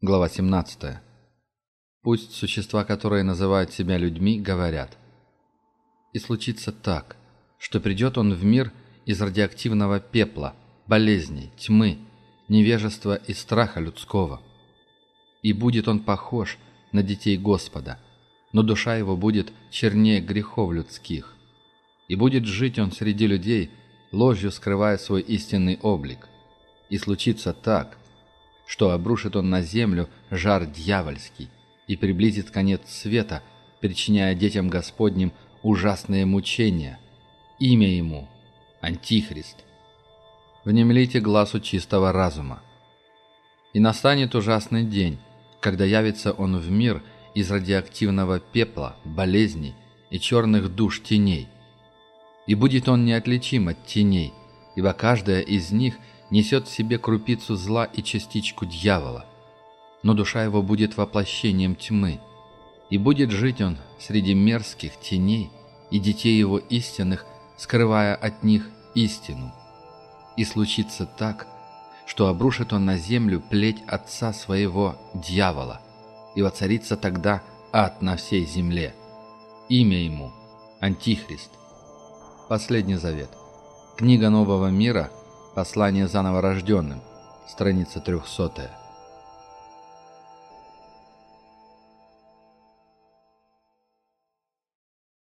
Глава 17. Пусть существа, которые называют себя людьми, говорят. И случится так, что придет он в мир из радиоактивного пепла, болезней, тьмы, невежества и страха людского. И будет он похож на детей Господа, но душа его будет чернее грехов людских. И будет жить он среди людей, ложью скрывая свой истинный облик. И случится так, что обрушит он на землю жар дьявольский и приблизит конец света, причиняя детям Господним ужасные мучения. Имя ему – Антихрист. Внемлите глазу чистого разума. И настанет ужасный день, когда явится он в мир из радиоактивного пепла, болезней и черных душ теней. И будет он неотличим от теней, ибо каждая из них – несет в себе крупицу зла и частичку дьявола. Но душа его будет воплощением тьмы, и будет жить он среди мерзких теней и детей его истинных, скрывая от них истину. И случится так, что обрушит он на землю плеть отца своего дьявола, и воцарится тогда ад на всей земле. Имя ему – Антихрист. Последний завет. Книга нового мира – Послание заново рожденным. Страница 300.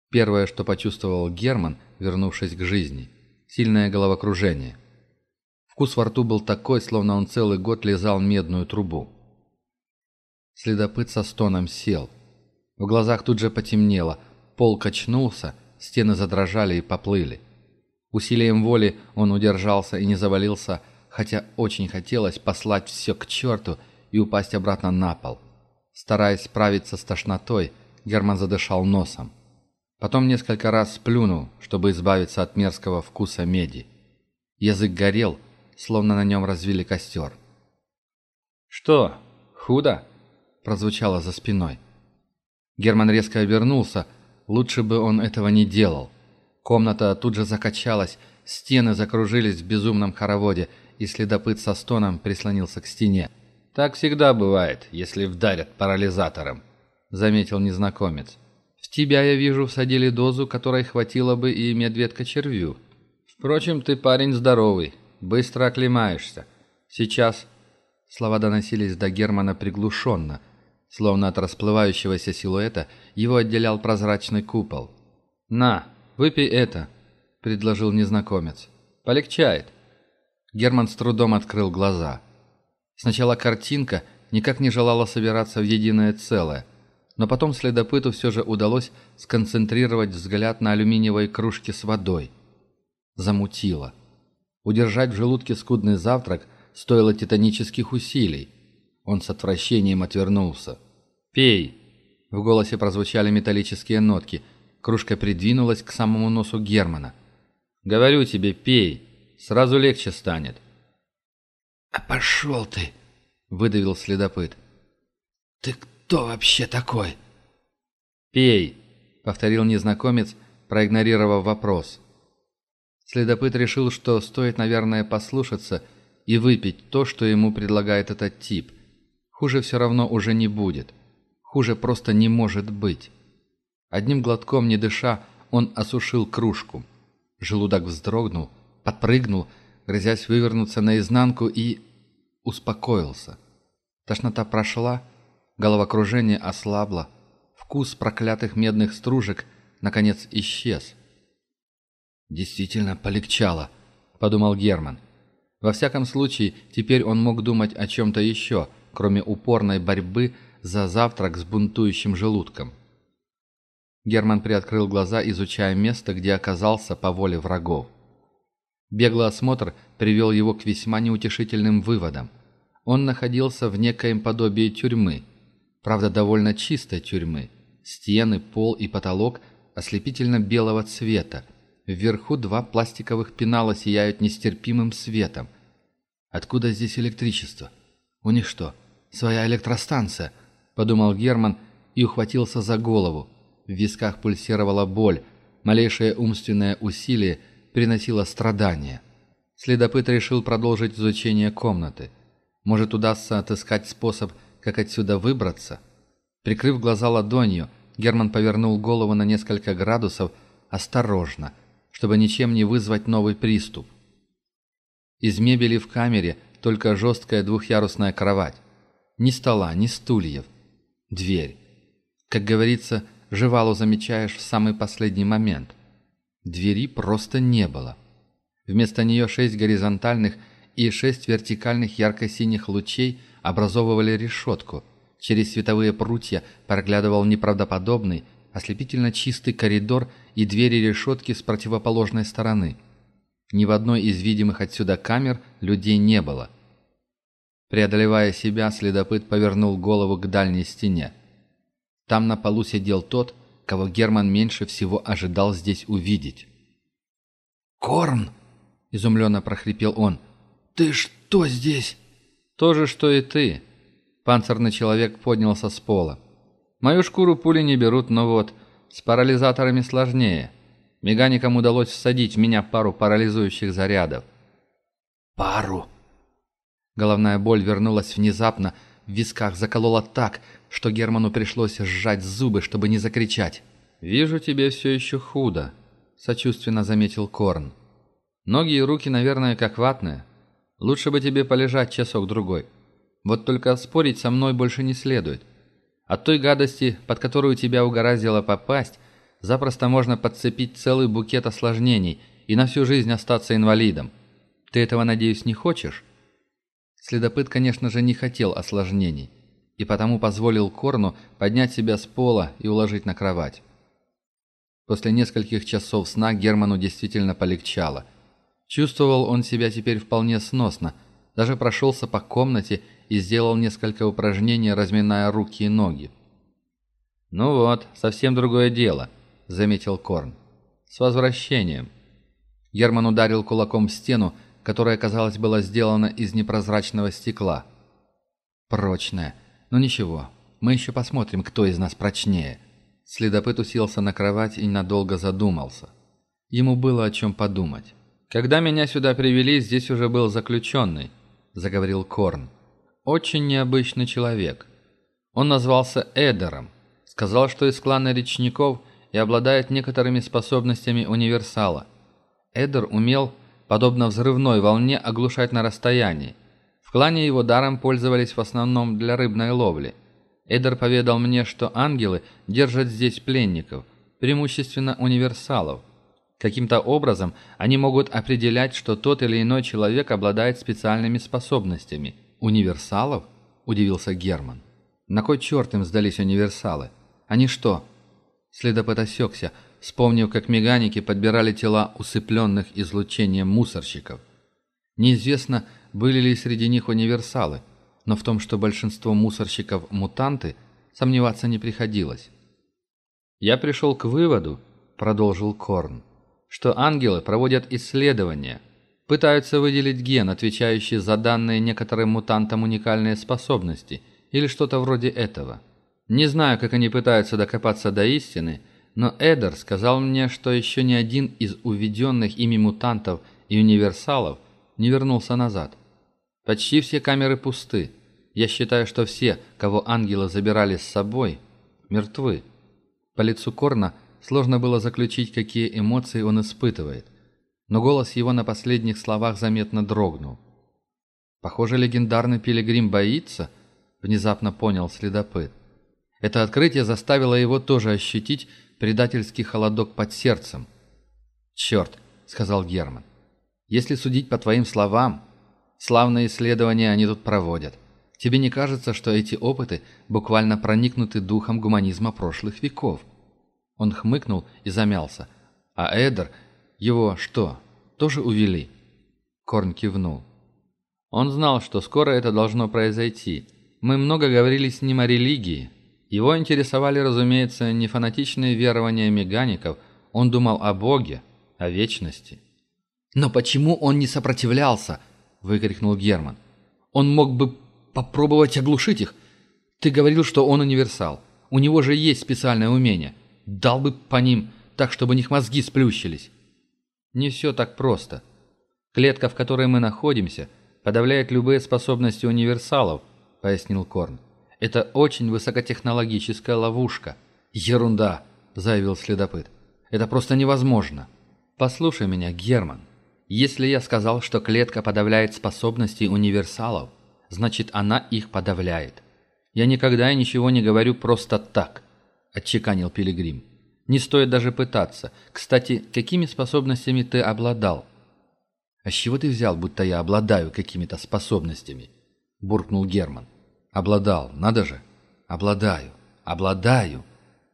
Первое, что почувствовал Герман, вернувшись к жизни – сильное головокружение. Вкус во рту был такой, словно он целый год лизал медную трубу. Следопыт со стоном сел. В глазах тут же потемнело, пол качнулся, стены задрожали и поплыли – Усилием воли он удержался и не завалился, хотя очень хотелось послать все к черту и упасть обратно на пол. Стараясь справиться с тошнотой, Герман задышал носом. Потом несколько раз сплюнул, чтобы избавиться от мерзкого вкуса меди. Язык горел, словно на нем развили костер. «Что, худо?» – прозвучало за спиной. Герман резко обернулся, лучше бы он этого не делал – Комната тут же закачалась, стены закружились в безумном хороводе, и следопыт со стоном прислонился к стене. «Так всегда бывает, если вдарят парализатором», — заметил незнакомец. «В тебя, я вижу, всадили дозу, которой хватило бы и медведка-червю. Впрочем, ты парень здоровый, быстро оклемаешься. Сейчас...» Слова доносились до Германа приглушенно, словно от расплывающегося силуэта его отделял прозрачный купол. «На, «Выпей это», — предложил незнакомец. «Полегчает». Герман с трудом открыл глаза. Сначала картинка никак не желала собираться в единое целое, но потом следопыту все же удалось сконцентрировать взгляд на алюминиевой кружке с водой. Замутило. Удержать в желудке скудный завтрак стоило титанических усилий. Он с отвращением отвернулся. «Пей!» В голосе прозвучали металлические нотки — Кружка придвинулась к самому носу Германа. «Говорю тебе, пей, сразу легче станет». «А пошел ты!» — выдавил следопыт. «Ты кто вообще такой?» «Пей!» — повторил незнакомец, проигнорировав вопрос. Следопыт решил, что стоит, наверное, послушаться и выпить то, что ему предлагает этот тип. Хуже все равно уже не будет. Хуже просто не может быть. Одним глотком, не дыша, он осушил кружку. Желудок вздрогнул, подпрыгнул, грозясь вывернуться наизнанку и... успокоился. Тошнота прошла, головокружение ослабло, вкус проклятых медных стружек, наконец, исчез. «Действительно полегчало», — подумал Герман. Во всяком случае, теперь он мог думать о чем-то еще, кроме упорной борьбы за завтрак с бунтующим желудком. Герман приоткрыл глаза, изучая место, где оказался по воле врагов. Беглый осмотр привел его к весьма неутешительным выводам. Он находился в некоем подобии тюрьмы, правда довольно чистой тюрьмы. Стены, пол и потолок ослепительно белого цвета. Вверху два пластиковых пенала сияют нестерпимым светом. Откуда здесь электричество? У них что, своя электростанция? Подумал Герман и ухватился за голову в висках пульсировала боль, малейшее умственное усилие приносило страдания. Следопыт решил продолжить изучение комнаты. Может, удастся отыскать способ, как отсюда выбраться? Прикрыв глаза ладонью, Герман повернул голову на несколько градусов, осторожно, чтобы ничем не вызвать новый приступ. Из мебели в камере только жесткая двухъярусная кровать. Ни стола, ни стульев. Дверь. Как говорится, Жевалу замечаешь в самый последний момент. Двери просто не было. Вместо нее шесть горизонтальных и шесть вертикальных ярко-синих лучей образовывали решетку. Через световые прутья проглядывал неправдоподобный, ослепительно чистый коридор и двери решетки с противоположной стороны. Ни в одной из видимых отсюда камер людей не было. Преодолевая себя, следопыт повернул голову к дальней стене. Там на полу сидел тот, кого Герман меньше всего ожидал здесь увидеть. «Корн!» – изумленно прохрипел он. «Ты что здесь?» «То же, что и ты!» Панцирный человек поднялся с пола. «Мою шкуру пули не берут, но вот с парализаторами сложнее. Меганикам удалось всадить в меня пару парализующих зарядов». «Пару!» Головная боль вернулась внезапно, в висках заколола так, что Герману пришлось сжать зубы, чтобы не закричать. «Вижу, тебе все еще худо», — сочувственно заметил Корн. «Ноги и руки, наверное, как ватные. Лучше бы тебе полежать часок-другой. Вот только спорить со мной больше не следует. От той гадости, под которую тебя угораздило попасть, запросто можно подцепить целый букет осложнений и на всю жизнь остаться инвалидом. Ты этого, надеюсь, не хочешь?» Следопыт, конечно же, не хотел осложнений — и потому позволил Корну поднять себя с пола и уложить на кровать. После нескольких часов сна Герману действительно полегчало. Чувствовал он себя теперь вполне сносно, даже прошелся по комнате и сделал несколько упражнений, разминая руки и ноги. «Ну вот, совсем другое дело», — заметил Корн. «С возвращением». Герман ударил кулаком в стену, которая, казалось, была сделана из непрозрачного стекла. «Прочная, ну ничего, мы еще посмотрим, кто из нас прочнее. Следопыт уселся на кровать и надолго задумался. Ему было о чем подумать. «Когда меня сюда привели, здесь уже был заключенный», — заговорил Корн. «Очень необычный человек. Он назвался Эдером. Сказал, что из клана речников и обладает некоторыми способностями универсала. Эдер умел, подобно взрывной волне, оглушать на расстоянии. Клане его даром пользовались в основном для рыбной ловли. Эдер поведал мне, что ангелы держат здесь пленников, преимущественно универсалов. Каким-то образом они могут определять, что тот или иной человек обладает специальными способностями. «Универсалов?» – удивился Герман. «На кой черт им сдались универсалы? Они что?» Следопыт осекся, вспомнив, как меганики подбирали тела усыпленных излучением мусорщиков. Неизвестно, были ли среди них универсалы, но в том, что большинство мусорщиков – мутанты, сомневаться не приходилось. «Я пришел к выводу», – продолжил Корн, – «что ангелы проводят исследования, пытаются выделить ген, отвечающий за данные некоторым мутантам уникальные способности или что-то вроде этого. Не знаю, как они пытаются докопаться до истины, но Эдер сказал мне, что еще ни один из уведенных ими мутантов и универсалов не вернулся назад. Почти все камеры пусты. Я считаю, что все, кого ангелы забирали с собой, мертвы. По лицу Корна сложно было заключить, какие эмоции он испытывает. Но голос его на последних словах заметно дрогнул. «Похоже, легендарный пилигрим боится», — внезапно понял следопыт. Это открытие заставило его тоже ощутить предательский холодок под сердцем. «Черт», — сказал Герман, — «если судить по твоим словам, Славные исследования они тут проводят. Тебе не кажется, что эти опыты буквально проникнуты духом гуманизма прошлых веков?» Он хмыкнул и замялся. «А Эдер? Его что, тоже увели?» Корн кивнул. Он знал, что скоро это должно произойти. Мы много говорили с ним о религии. Его интересовали, разумеется, не фанатичные верования мегаников. Он думал о Боге, о вечности. «Но почему он не сопротивлялся?» выкрикнул Герман. «Он мог бы попробовать оглушить их. Ты говорил, что он универсал. У него же есть специальное умение. Дал бы по ним так, чтобы у них мозги сплющились». «Не все так просто. Клетка, в которой мы находимся, подавляет любые способности универсалов», — пояснил Корн. «Это очень высокотехнологическая ловушка». «Ерунда», — заявил следопыт. «Это просто невозможно». «Послушай меня, Герман», если я сказал, что клетка подавляет способности универсалов, значит она их подавляет. Я никогда и ничего не говорю просто так, отчеканил Пилигрим. Не стоит даже пытаться. Кстати, какими способностями ты обладал? А с чего ты взял, будто я обладаю какими-то способностями? буркнул Герман. Обладал, надо же. Обладаю, обладаю,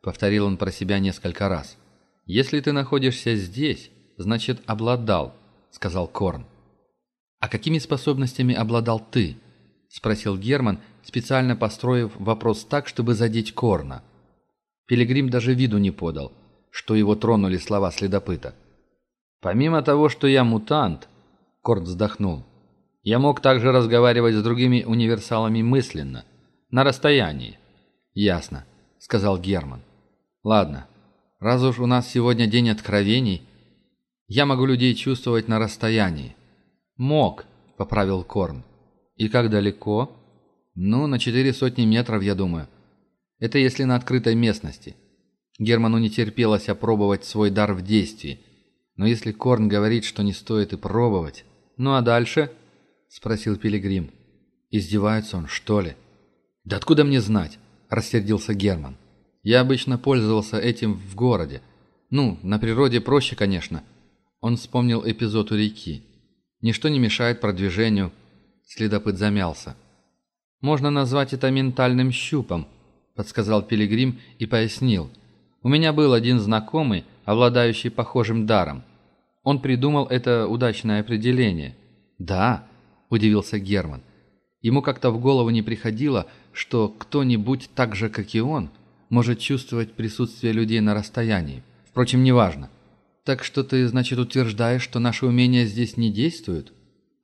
повторил он про себя несколько раз. Если ты находишься здесь, значит обладал, — сказал Корн. «А какими способностями обладал ты?» — спросил Герман, специально построив вопрос так, чтобы задеть Корна. Пилигрим даже виду не подал, что его тронули слова следопыта. «Помимо того, что я мутант», — Корн вздохнул, — «я мог также разговаривать с другими универсалами мысленно, на расстоянии». «Ясно», — сказал Герман. «Ладно, раз уж у нас сегодня день откровений, я могу людей чувствовать на расстоянии». «Мог», — поправил Корн. «И как далеко?» «Ну, на четыре сотни метров, я думаю. Это если на открытой местности». Герману не терпелось опробовать свой дар в действии. Но если Корн говорит, что не стоит и пробовать... «Ну а дальше?» — спросил Пилигрим. «Издевается он, что ли?» «Да откуда мне знать?» — рассердился Герман. «Я обычно пользовался этим в городе. Ну, на природе проще, конечно». Он вспомнил эпизод у реки. Ничто не мешает продвижению. Следопыт замялся. «Можно назвать это ментальным щупом», — подсказал Пилигрим и пояснил. «У меня был один знакомый, обладающий похожим даром. Он придумал это удачное определение». «Да», — удивился Герман. Ему как-то в голову не приходило, что кто-нибудь так же, как и он, может чувствовать присутствие людей на расстоянии. Впрочем, неважно. Так что ты, значит, утверждаешь, что наши умения здесь не действуют?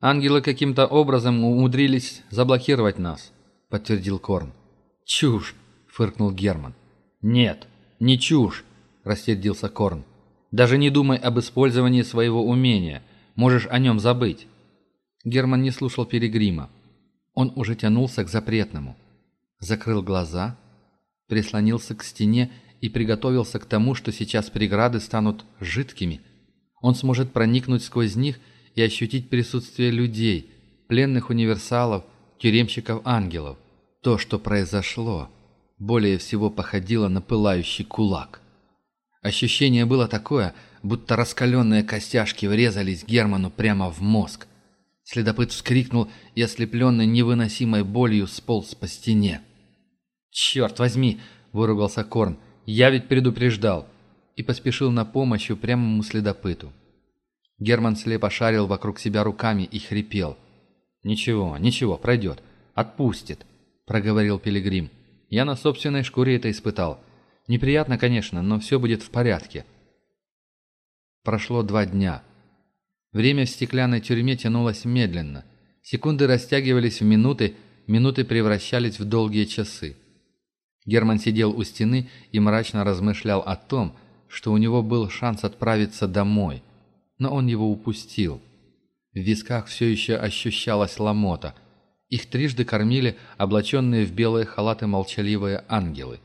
Ангелы каким-то образом умудрились заблокировать нас, подтвердил Корн. Чушь, фыркнул Герман. Нет, не чушь, рассердился Корн. Даже не думай об использовании своего умения. Можешь о нем забыть. Герман не слушал Перегрима. Он уже тянулся к запретному. Закрыл глаза, прислонился к стене и приготовился к тому, что сейчас преграды станут жидкими. Он сможет проникнуть сквозь них и ощутить присутствие людей, пленных универсалов, тюремщиков-ангелов. То, что произошло, более всего походило на пылающий кулак. Ощущение было такое, будто раскаленные костяшки врезались Герману прямо в мозг. Следопыт вскрикнул и, ослепленный невыносимой болью, сполз по стене. «Черт возьми!» – выругался Корн. Я ведь предупреждал. И поспешил на помощь упрямому следопыту. Герман слепо шарил вокруг себя руками и хрипел. «Ничего, ничего, пройдет. Отпустит», — проговорил Пилигрим. «Я на собственной шкуре это испытал. Неприятно, конечно, но все будет в порядке». Прошло два дня. Время в стеклянной тюрьме тянулось медленно. Секунды растягивались в минуты, минуты превращались в долгие часы. Герман сидел у стены и мрачно размышлял о том, что у него был шанс отправиться домой, но он его упустил. В висках все еще ощущалась ломота. Их трижды кормили облаченные в белые халаты молчаливые ангелы.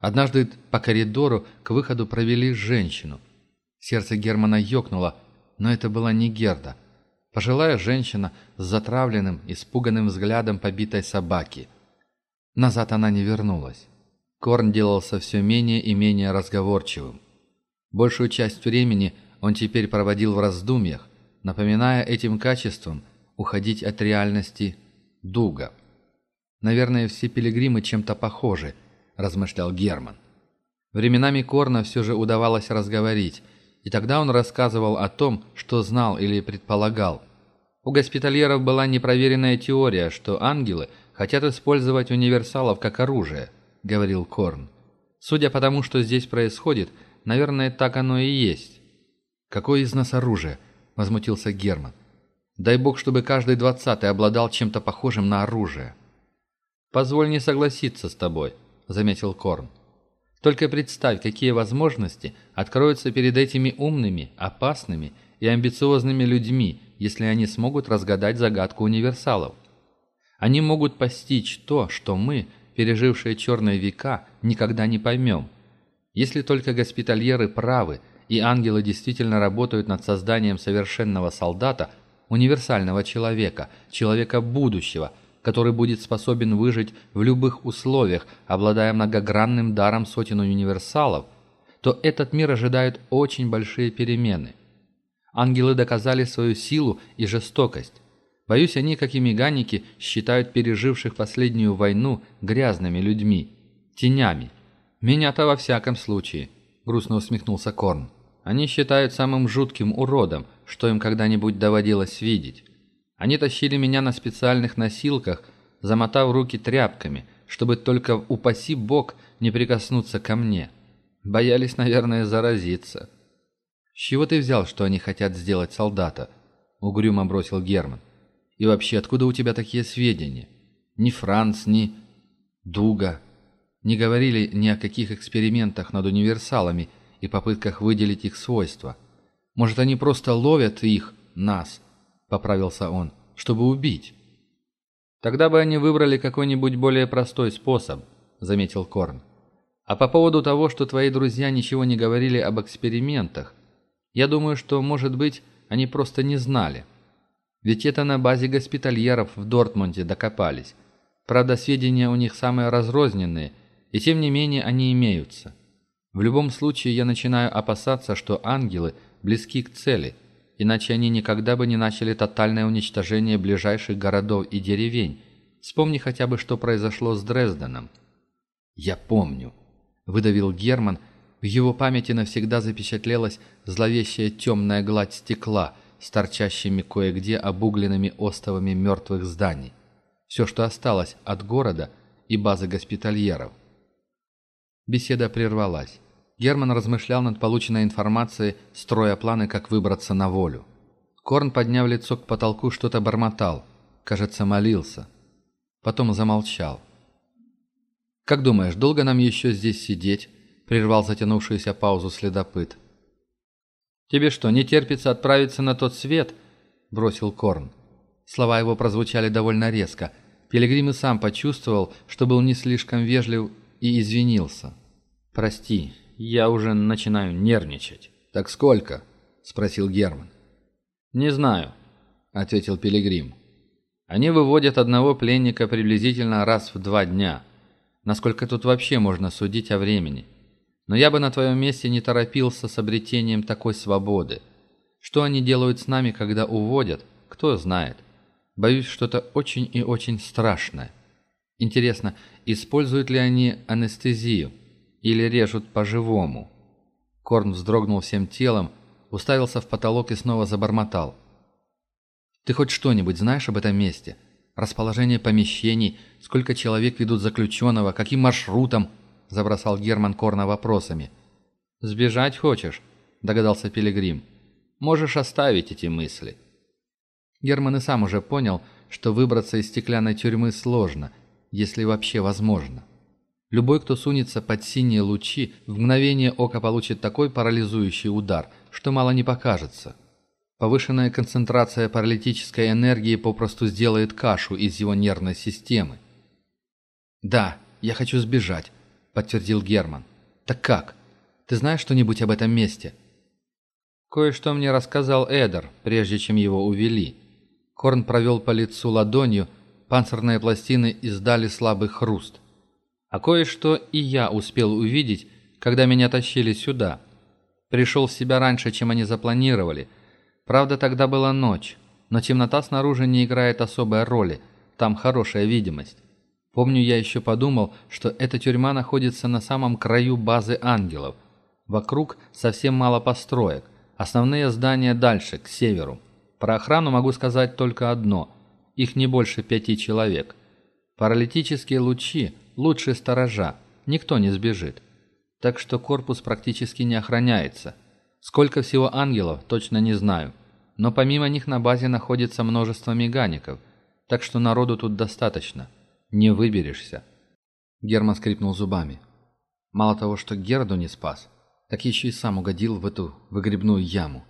Однажды по коридору к выходу провели женщину. Сердце Германа ёкнуло, но это была не Герда. Пожилая женщина с затравленным, испуганным взглядом побитой собаки. Назад она не вернулась. Корн делался все менее и менее разговорчивым. Большую часть времени он теперь проводил в раздумьях, напоминая этим качеством уходить от реальности Дуга. «Наверное, все пилигримы чем-то похожи», – размышлял Герман. Временами Корна все же удавалось разговорить, и тогда он рассказывал о том, что знал или предполагал. У госпитальеров была непроверенная теория, что ангелы хотят использовать универсалов как оружие. — говорил Корн. «Судя по тому, что здесь происходит, наверное, так оно и есть». «Какое из нас оружие?» — возмутился Герман. «Дай бог, чтобы каждый двадцатый обладал чем-то похожим на оружие». «Позволь не согласиться с тобой», — заметил Корн. «Только представь, какие возможности откроются перед этими умными, опасными и амбициозными людьми, если они смогут разгадать загадку универсалов. Они могут постичь то, что мы — пережившие черные века, никогда не поймем. Если только госпитальеры правы, и ангелы действительно работают над созданием совершенного солдата, универсального человека, человека будущего, который будет способен выжить в любых условиях, обладая многогранным даром сотен универсалов, то этот мир ожидает очень большие перемены. Ангелы доказали свою силу и жестокость. Боюсь, они, как и меганики, считают переживших последнюю войну грязными людьми, тенями. Меня-то во всяком случае, грустно усмехнулся Корн. Они считают самым жутким уродом, что им когда-нибудь доводилось видеть. Они тащили меня на специальных носилках, замотав руки тряпками, чтобы только, упаси бог, не прикоснуться ко мне. Боялись, наверное, заразиться. «С чего ты взял, что они хотят сделать солдата?» — угрюмо бросил Герман. И вообще, откуда у тебя такие сведения? Ни Франц, ни Дуга не говорили ни о каких экспериментах над универсалами и попытках выделить их свойства. Может, они просто ловят их, нас, поправился он, чтобы убить. Тогда бы они выбрали какой-нибудь более простой способ, заметил Корн. А по поводу того, что твои друзья ничего не говорили об экспериментах, я думаю, что, может быть, они просто не знали. Ведь это на базе госпитальеров в Дортмунде докопались. Правда, сведения у них самые разрозненные, и тем не менее они имеются. В любом случае я начинаю опасаться, что ангелы близки к цели, иначе они никогда бы не начали тотальное уничтожение ближайших городов и деревень. Вспомни хотя бы, что произошло с Дрезденом. «Я помню», — выдавил Герман, — в его памяти навсегда запечатлелась зловещая темная гладь стекла, с торчащими кое-где обугленными остовами мертвых зданий. Все, что осталось от города и базы госпитальеров. Беседа прервалась. Герман размышлял над полученной информацией, строя планы, как выбраться на волю. Корн, подняв лицо к потолку, что-то бормотал. Кажется, молился. Потом замолчал. «Как думаешь, долго нам еще здесь сидеть?» — прервал затянувшуюся паузу следопыт. «Тебе что, не терпится отправиться на тот свет?» – бросил Корн. Слова его прозвучали довольно резко. Пилигрим и сам почувствовал, что был не слишком вежлив и извинился. «Прости, я уже начинаю нервничать». «Так сколько?» – спросил Герман. «Не знаю», – ответил Пилигрим. «Они выводят одного пленника приблизительно раз в два дня. Насколько тут вообще можно судить о времени?» Но я бы на твоем месте не торопился с обретением такой свободы. Что они делают с нами, когда уводят, кто знает. Боюсь, что-то очень и очень страшное. Интересно, используют ли они анестезию или режут по-живому? Корн вздрогнул всем телом, уставился в потолок и снова забормотал. «Ты хоть что-нибудь знаешь об этом месте? Расположение помещений, сколько человек ведут заключенного, каким маршрутом?» — забросал Герман Корна вопросами. «Сбежать хочешь?» — догадался Пилигрим. «Можешь оставить эти мысли». Герман и сам уже понял, что выбраться из стеклянной тюрьмы сложно, если вообще возможно. Любой, кто сунется под синие лучи, в мгновение ока получит такой парализующий удар, что мало не покажется. Повышенная концентрация паралитической энергии попросту сделает кашу из его нервной системы. «Да, я хочу сбежать», подтвердил Герман. «Так как? Ты знаешь что-нибудь об этом месте?» «Кое-что мне рассказал Эдер, прежде чем его увели». Корн провел по лицу ладонью, панцирные пластины издали слабый хруст. «А кое-что и я успел увидеть, когда меня тащили сюда. Пришел в себя раньше, чем они запланировали. Правда, тогда была ночь, но темнота снаружи не играет особой роли, там хорошая видимость. Помню, я еще подумал, что эта тюрьма находится на самом краю базы ангелов. Вокруг совсем мало построек. Основные здания дальше, к северу. Про охрану могу сказать только одно. Их не больше пяти человек. Паралитические лучи – лучшие сторожа. Никто не сбежит. Так что корпус практически не охраняется. Сколько всего ангелов, точно не знаю. Но помимо них на базе находится множество мегаников. Так что народу тут достаточно не выберешься». Герман скрипнул зубами. Мало того, что Герду не спас, так еще и сам угодил в эту выгребную яму.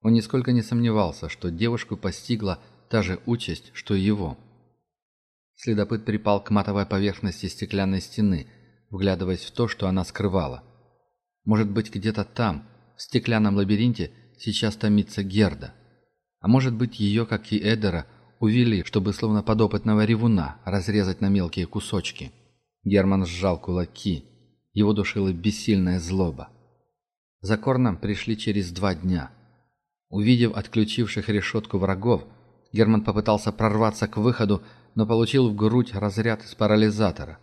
Он нисколько не сомневался, что девушку постигла та же участь, что и его. Следопыт припал к матовой поверхности стеклянной стены, вглядываясь в то, что она скрывала. Может быть, где-то там, в стеклянном лабиринте, сейчас томится Герда. А может быть, ее, как и Эдера, увели, чтобы словно подопытного ревуна разрезать на мелкие кусочки. Герман сжал кулаки. Его душила бессильная злоба. За Корном пришли через два дня. Увидев отключивших решетку врагов, Герман попытался прорваться к выходу, но получил в грудь разряд из парализатора.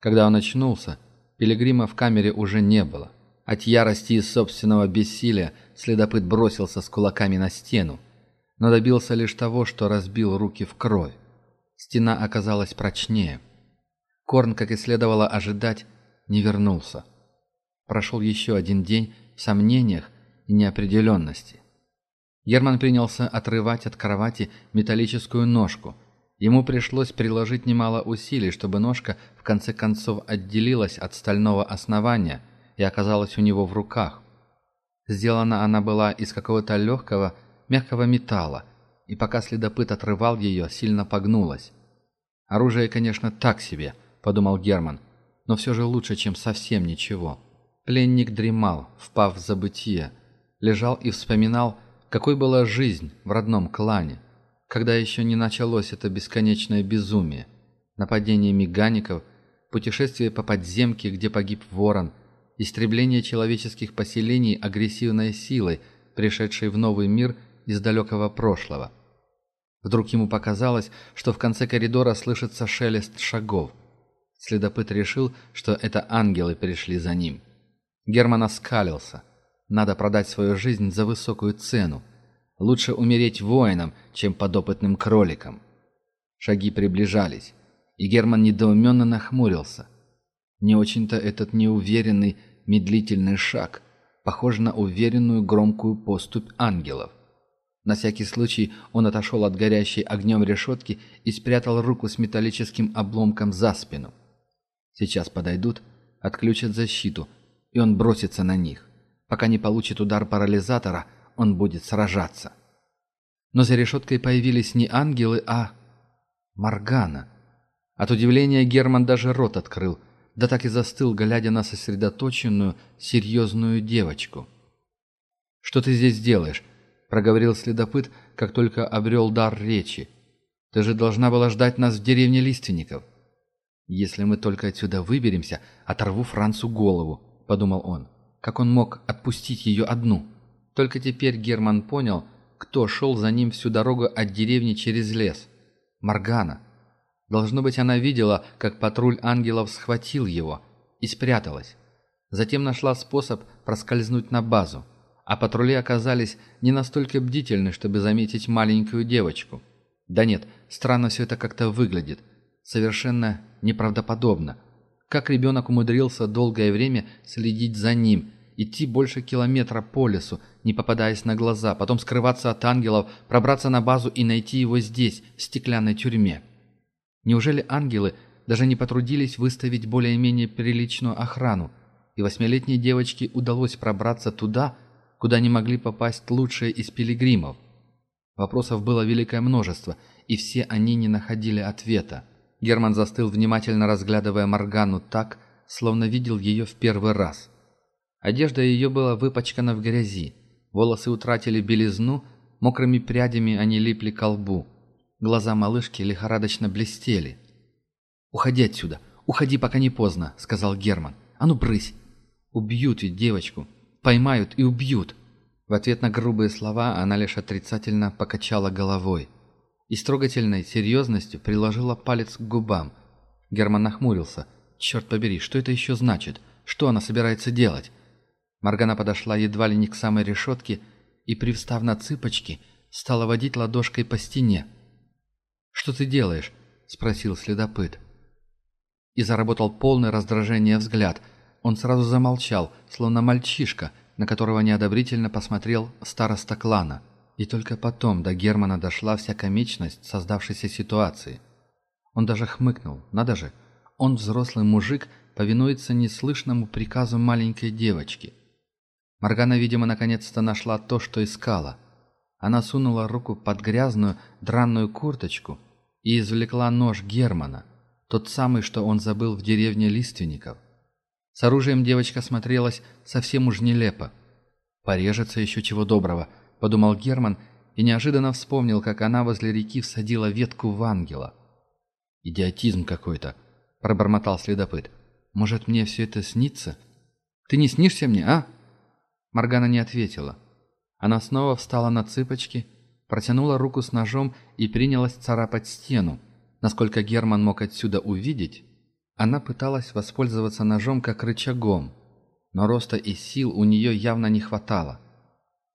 Когда он очнулся, Пилигрима в камере уже не было. От ярости и собственного бессилия следопыт бросился с кулаками на стену но добился лишь того, что разбил руки в кровь. Стена оказалась прочнее. Корн, как и следовало ожидать, не вернулся. Прошел еще один день в сомнениях и неопределенности. Герман принялся отрывать от кровати металлическую ножку. Ему пришлось приложить немало усилий, чтобы ножка в конце концов отделилась от стального основания и оказалась у него в руках. Сделана она была из какого-то легкого, мягкого металла, и пока следопыт отрывал ее, сильно погнулась. «Оружие, конечно, так себе», — подумал Герман, — «но все же лучше, чем совсем ничего». Пленник дремал, впав в забытие, лежал и вспоминал, какой была жизнь в родном клане, когда еще не началось это бесконечное безумие, нападение мегаников, путешествие по подземке, где погиб ворон, истребление человеческих поселений агрессивной силой, пришедшей в новый мир из далекого прошлого. Вдруг ему показалось, что в конце коридора слышится шелест шагов. Следопыт решил, что это ангелы пришли за ним. Герман оскалился. Надо продать свою жизнь за высокую цену. Лучше умереть воином, чем подопытным кроликом. Шаги приближались, и Герман недоуменно нахмурился. Не очень-то этот неуверенный, медлительный шаг похож на уверенную громкую поступь ангелов. На всякий случай он отошел от горящей огнем решетки и спрятал руку с металлическим обломком за спину. Сейчас подойдут, отключат защиту, и он бросится на них. Пока не получит удар парализатора, он будет сражаться. Но за решеткой появились не ангелы, а... Моргана. От удивления Герман даже рот открыл, да так и застыл, глядя на сосредоточенную, серьезную девочку. «Что ты здесь делаешь?» проговорил следопыт, как только обрел дар речи. «Ты же должна была ждать нас в деревне лиственников». «Если мы только отсюда выберемся, оторву Францу голову», — подумал он. Как он мог отпустить ее одну? Только теперь Герман понял, кто шел за ним всю дорогу от деревни через лес. Маргана. Должно быть, она видела, как патруль ангелов схватил его и спряталась. Затем нашла способ проскользнуть на базу а патрули оказались не настолько бдительны, чтобы заметить маленькую девочку. Да нет, странно все это как-то выглядит. Совершенно неправдоподобно. Как ребенок умудрился долгое время следить за ним, идти больше километра по лесу, не попадаясь на глаза, потом скрываться от ангелов, пробраться на базу и найти его здесь, в стеклянной тюрьме. Неужели ангелы даже не потрудились выставить более-менее приличную охрану, и восьмилетней девочке удалось пробраться туда, куда не могли попасть лучшие из пилигримов. Вопросов было великое множество, и все они не находили ответа. Герман застыл, внимательно разглядывая Моргану так, словно видел ее в первый раз. Одежда ее была выпачкана в грязи, волосы утратили белизну, мокрыми прядями они липли к лбу. Глаза малышки лихорадочно блестели. «Уходи отсюда! Уходи, пока не поздно!» — сказал Герман. «А ну, брысь! Убьют ведь девочку!» поймают и убьют». В ответ на грубые слова она лишь отрицательно покачала головой и с трогательной серьезностью приложила палец к губам. Герман нахмурился. «Черт побери, что это еще значит? Что она собирается делать?» Маргана подошла едва ли не к самой решетке и, привстав на цыпочки, стала водить ладошкой по стене. «Что ты делаешь?» – спросил следопыт. И заработал полное раздражение взгляд – он сразу замолчал, словно мальчишка, на которого неодобрительно посмотрел староста клана. И только потом до Германа дошла вся комичность создавшейся ситуации. Он даже хмыкнул. Надо же, он взрослый мужик, повинуется неслышному приказу маленькой девочки. Моргана, видимо, наконец-то нашла то, что искала. Она сунула руку под грязную, дранную курточку и извлекла нож Германа, тот самый, что он забыл в деревне Лиственников. С оружием девочка смотрелась совсем уж нелепо. «Порежется еще чего доброго», — подумал Герман и неожиданно вспомнил, как она возле реки всадила ветку в ангела. «Идиотизм какой-то», — пробормотал следопыт. «Может, мне все это снится?» «Ты не снишься мне, а?» Маргана не ответила. Она снова встала на цыпочки, протянула руку с ножом и принялась царапать стену. Насколько Герман мог отсюда увидеть, она пыталась воспользоваться ножом как рычагом, но роста и сил у нее явно не хватало.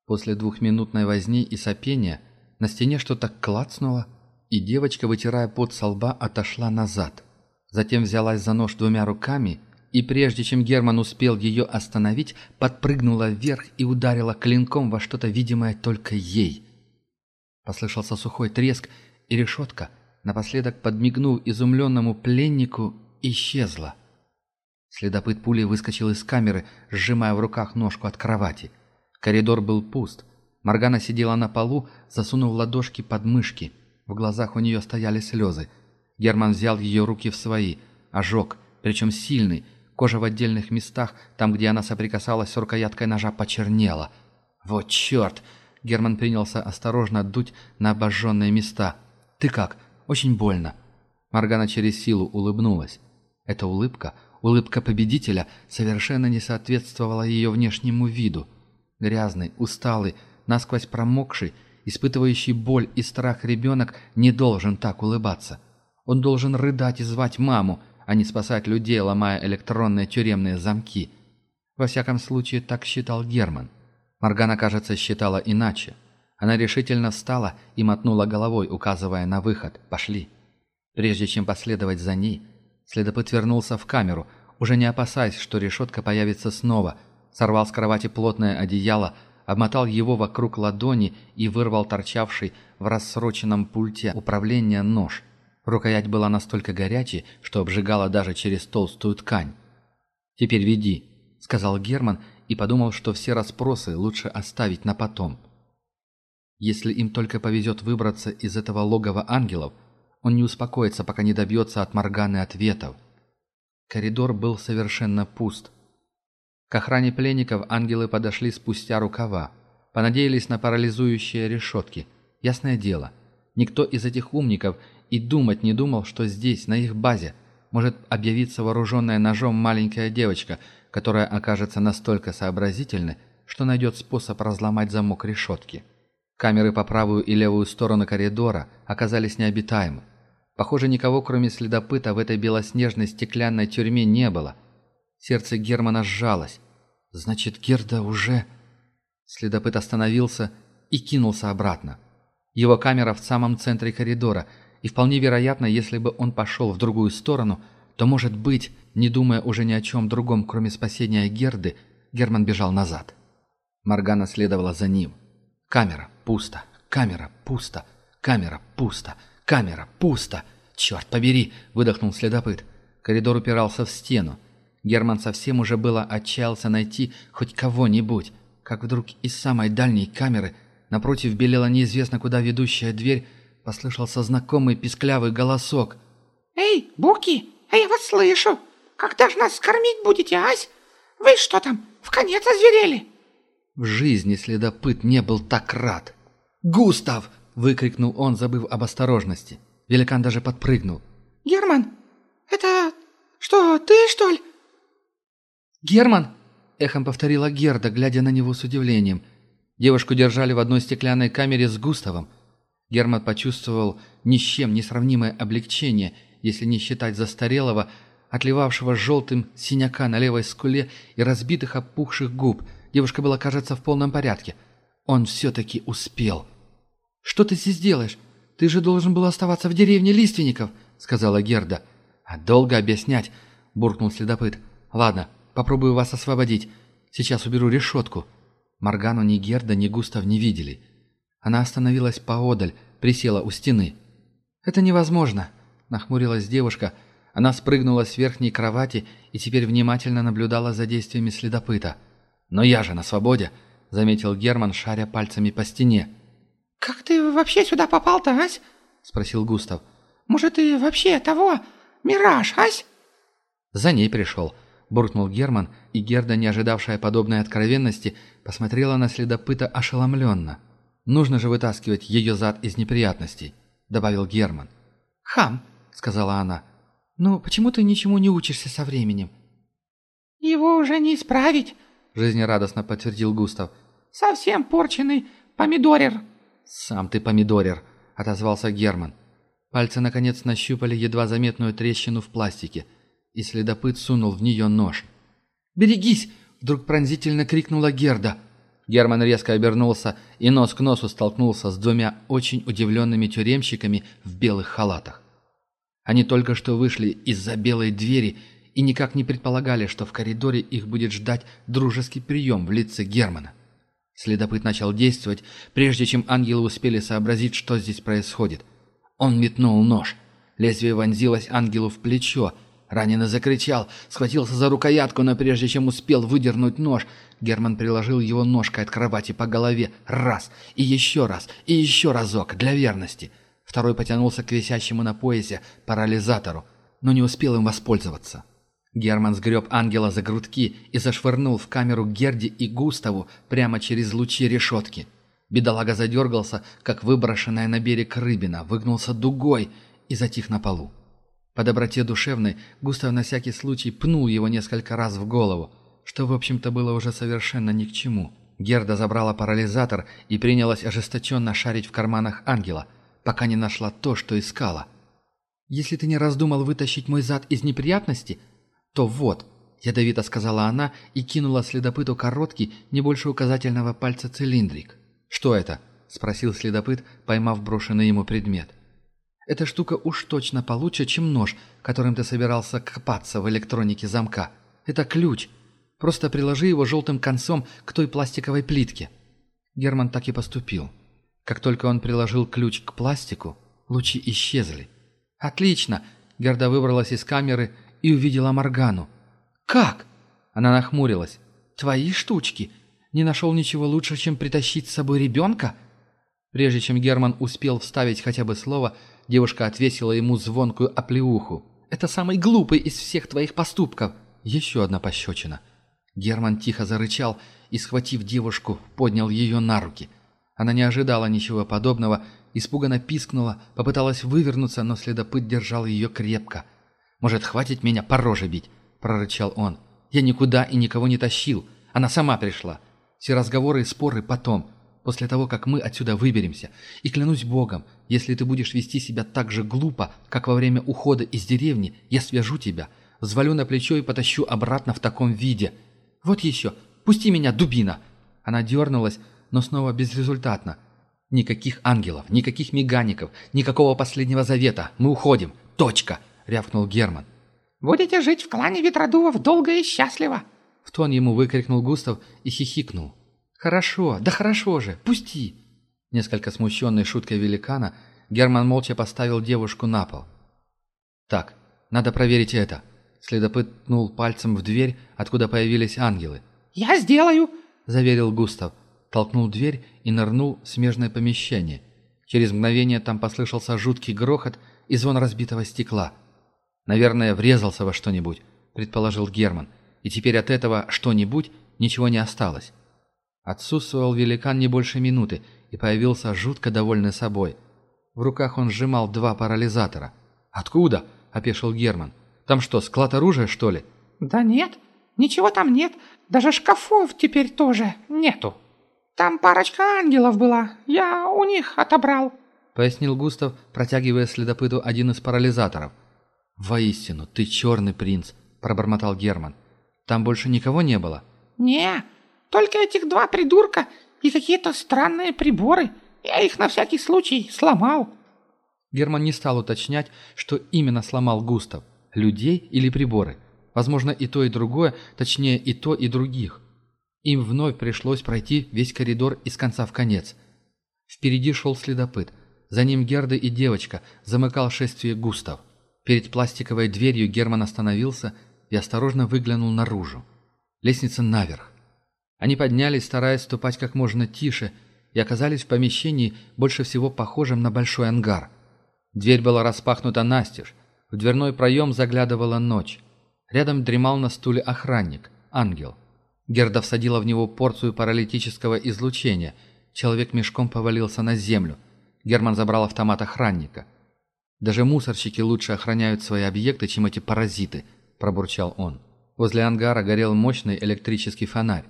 После двухминутной возни и сопения на стене что-то клацнуло, и девочка, вытирая пот со лба, отошла назад. Затем взялась за нож двумя руками и, прежде чем Герман успел ее остановить, подпрыгнула вверх и ударила клинком во что-то видимое только ей. Послышался сухой треск, и решетка, напоследок подмигнув изумленному пленнику, исчезла. Следопыт пули выскочил из камеры, сжимая в руках ножку от кровати. Коридор был пуст. Моргана сидела на полу, засунув ладошки под мышки. В глазах у нее стояли слезы. Герман взял ее руки в свои. Ожог, причем сильный. Кожа в отдельных местах, там, где она соприкасалась с рукояткой ножа, почернела. «Вот черт!» Герман принялся осторожно дуть на обожженные места. «Ты как? Очень больно». Моргана через силу улыбнулась. Эта улыбка, улыбка победителя, совершенно не соответствовала ее внешнему виду. Грязный, усталый, насквозь промокший, испытывающий боль и страх ребенок не должен так улыбаться. Он должен рыдать и звать маму, а не спасать людей, ломая электронные тюремные замки. Во всяком случае, так считал Герман. Моргана, кажется, считала иначе. Она решительно встала и мотнула головой, указывая на выход. «Пошли». Прежде чем последовать за ней, Следопыт вернулся в камеру, уже не опасаясь, что решетка появится снова. Сорвал с кровати плотное одеяло, обмотал его вокруг ладони и вырвал торчавший в рассроченном пульте управления нож. Рукоять была настолько горячей, что обжигала даже через толстую ткань. «Теперь веди», — сказал Герман и подумал, что все расспросы лучше оставить на потом. Если им только повезет выбраться из этого логова ангелов — он не успокоится, пока не добьется от Морганы ответов. Коридор был совершенно пуст. К охране пленников ангелы подошли спустя рукава. Понадеялись на парализующие решетки. Ясное дело, никто из этих умников и думать не думал, что здесь, на их базе, может объявиться вооруженная ножом маленькая девочка, которая окажется настолько сообразительной, что найдет способ разломать замок решетки. Камеры по правую и левую сторону коридора оказались необитаемы. Похоже, никого, кроме следопыта, в этой белоснежной стеклянной тюрьме не было. Сердце Германа сжалось. «Значит, Герда уже...» Следопыт остановился и кинулся обратно. Его камера в самом центре коридора, и вполне вероятно, если бы он пошел в другую сторону, то, может быть, не думая уже ни о чем другом, кроме спасения Герды, Герман бежал назад. Моргана следовала за ним. Камера пусто, камера пусто, камера пусто. Камера. Пусто. Черт побери, выдохнул следопыт. Коридор упирался в стену. Герман совсем уже было отчаялся найти хоть кого-нибудь, как вдруг из самой дальней камеры напротив белела неизвестно куда ведущая дверь, послышался знакомый писклявый голосок. «Эй, Буки, а я вас слышу! Когда же нас кормить будете, ась? Вы что там, в конец озверели?» В жизни следопыт не был так рад. «Густав!» выкрикнул он, забыв об осторожности. Великан даже подпрыгнул. «Герман, это что, ты, что ли?» «Герман!» – эхом повторила Герда, глядя на него с удивлением. Девушку держали в одной стеклянной камере с Густавом. Герман почувствовал ни с чем несравнимое облегчение, если не считать застарелого, отливавшего желтым синяка на левой скуле и разбитых опухших губ. Девушка была, кажется, в полном порядке. Он все-таки успел. Что ты здесь делаешь? Ты же должен был оставаться в деревне лиственников», — сказала Герда. «А «Долго объяснять», — буркнул следопыт. «Ладно, попробую вас освободить. Сейчас уберу решетку». Моргану ни Герда, ни Густав не видели. Она остановилась поодаль, присела у стены. «Это невозможно», — нахмурилась девушка. Она спрыгнула с верхней кровати и теперь внимательно наблюдала за действиями следопыта. «Но я же на свободе», — заметил Герман, шаря пальцами по стене. «Как ты вообще сюда попал-то, Ась?» – спросил Густав. «Может, ты вообще того? Мираж, Ась?» «За ней пришел», – буркнул Герман, и Герда, не ожидавшая подобной откровенности, посмотрела на следопыта ошеломленно. «Нужно же вытаскивать ее зад из неприятностей», – добавил Герман. «Хам», – сказала она. «Ну, почему ты ничему не учишься со временем?» «Его уже не исправить», – жизнерадостно подтвердил Густав. «Совсем порченный помидорер». «Сам ты помидорер», — отозвался Герман. Пальцы, наконец, нащупали едва заметную трещину в пластике, и следопыт сунул в нее нож. «Берегись!» — вдруг пронзительно крикнула Герда. Герман резко обернулся и нос к носу столкнулся с двумя очень удивленными тюремщиками в белых халатах. Они только что вышли из-за белой двери и никак не предполагали, что в коридоре их будет ждать дружеский прием в лице Германа. Следопыт начал действовать, прежде чем ангелы успели сообразить, что здесь происходит. Он метнул нож. Лезвие вонзилось ангелу в плечо. Раненый закричал, схватился за рукоятку, но прежде чем успел выдернуть нож, Герман приложил его ножкой от кровати по голове. Раз, и еще раз, и еще разок, для верности. Второй потянулся к висящему на поясе парализатору, но не успел им воспользоваться. Герман сгреб ангела за грудки и зашвырнул в камеру Герди и Густаву прямо через лучи решетки. Бедолага задергался, как выброшенная на берег рыбина, выгнулся дугой и затих на полу. По доброте душевной Густав на всякий случай пнул его несколько раз в голову, что, в общем-то, было уже совершенно ни к чему. Герда забрала парализатор и принялась ожесточенно шарить в карманах ангела, пока не нашла то, что искала. «Если ты не раздумал вытащить мой зад из неприятности», то вот», — ядовито сказала она и кинула следопыту короткий, не больше указательного пальца цилиндрик. «Что это?» — спросил следопыт, поймав брошенный ему предмет. «Эта штука уж точно получше, чем нож, которым ты собирался копаться в электронике замка. Это ключ. Просто приложи его желтым концом к той пластиковой плитке». Герман так и поступил. Как только он приложил ключ к пластику, лучи исчезли. «Отлично!» Герда выбралась из камеры и увидела Маргану. «Как?» Она нахмурилась. «Твои штучки? Не нашел ничего лучше, чем притащить с собой ребенка?» Прежде чем Герман успел вставить хотя бы слово, девушка отвесила ему звонкую оплеуху. «Это самый глупый из всех твоих поступков!» Еще одна пощечина. Герман тихо зарычал и, схватив девушку, поднял ее на руки. Она не ожидала ничего подобного, испуганно пискнула, попыталась вывернуться, но следопыт держал ее крепко. Может, хватит меня по роже бить?» – прорычал он. «Я никуда и никого не тащил. Она сама пришла. Все разговоры и споры потом, после того, как мы отсюда выберемся. И клянусь богом, если ты будешь вести себя так же глупо, как во время ухода из деревни, я свяжу тебя, взвалю на плечо и потащу обратно в таком виде. Вот еще, пусти меня, дубина!» Она дернулась, но снова безрезультатно. «Никаких ангелов, никаких мегаников, никакого последнего завета. Мы уходим. Точка!» рявкнул Герман. «Будете жить в клане Ветродувов долго и счастливо!» В тон ему выкрикнул Густав и хихикнул. «Хорошо, да хорошо же, пусти!» Несколько смущенный шуткой великана, Герман молча поставил девушку на пол. «Так, надо проверить это!» Следопыт ткнул пальцем в дверь, откуда появились ангелы. «Я сделаю!» – заверил Густав. Толкнул дверь и нырнул в смежное помещение. Через мгновение там послышался жуткий грохот и звон разбитого стекла – Наверное, врезался во что-нибудь, предположил Герман. И теперь от этого что-нибудь ничего не осталось. Отсутствовал великан не больше минуты и появился жутко довольный собой. В руках он сжимал два парализатора. «Откуда?» – опешил Герман. «Там что, склад оружия, что ли?» «Да нет, ничего там нет. Даже шкафов теперь тоже нету. Там парочка ангелов была. Я у них отобрал», – пояснил Густав, протягивая следопыту один из парализаторов – «Воистину, ты черный принц», – пробормотал Герман. «Там больше никого не было?» «Не, только этих два придурка и какие-то странные приборы. Я их на всякий случай сломал». Герман не стал уточнять, что именно сломал Густав – людей или приборы. Возможно, и то, и другое, точнее, и то, и других. Им вновь пришлось пройти весь коридор из конца в конец. Впереди шел следопыт. За ним Герда и девочка, замыкал шествие Густав – Перед пластиковой дверью Герман остановился и осторожно выглянул наружу. Лестница наверх. Они поднялись, стараясь ступать как можно тише, и оказались в помещении, больше всего похожем на большой ангар. Дверь была распахнута настежь, в дверной проем заглядывала ночь. Рядом дремал на стуле охранник, ангел. Герда всадила в него порцию паралитического излучения. Человек мешком повалился на землю. Герман забрал автомат охранника. Даже мусорщики лучше охраняют свои объекты, чем эти паразиты», – пробурчал он. Возле ангара горел мощный электрический фонарь.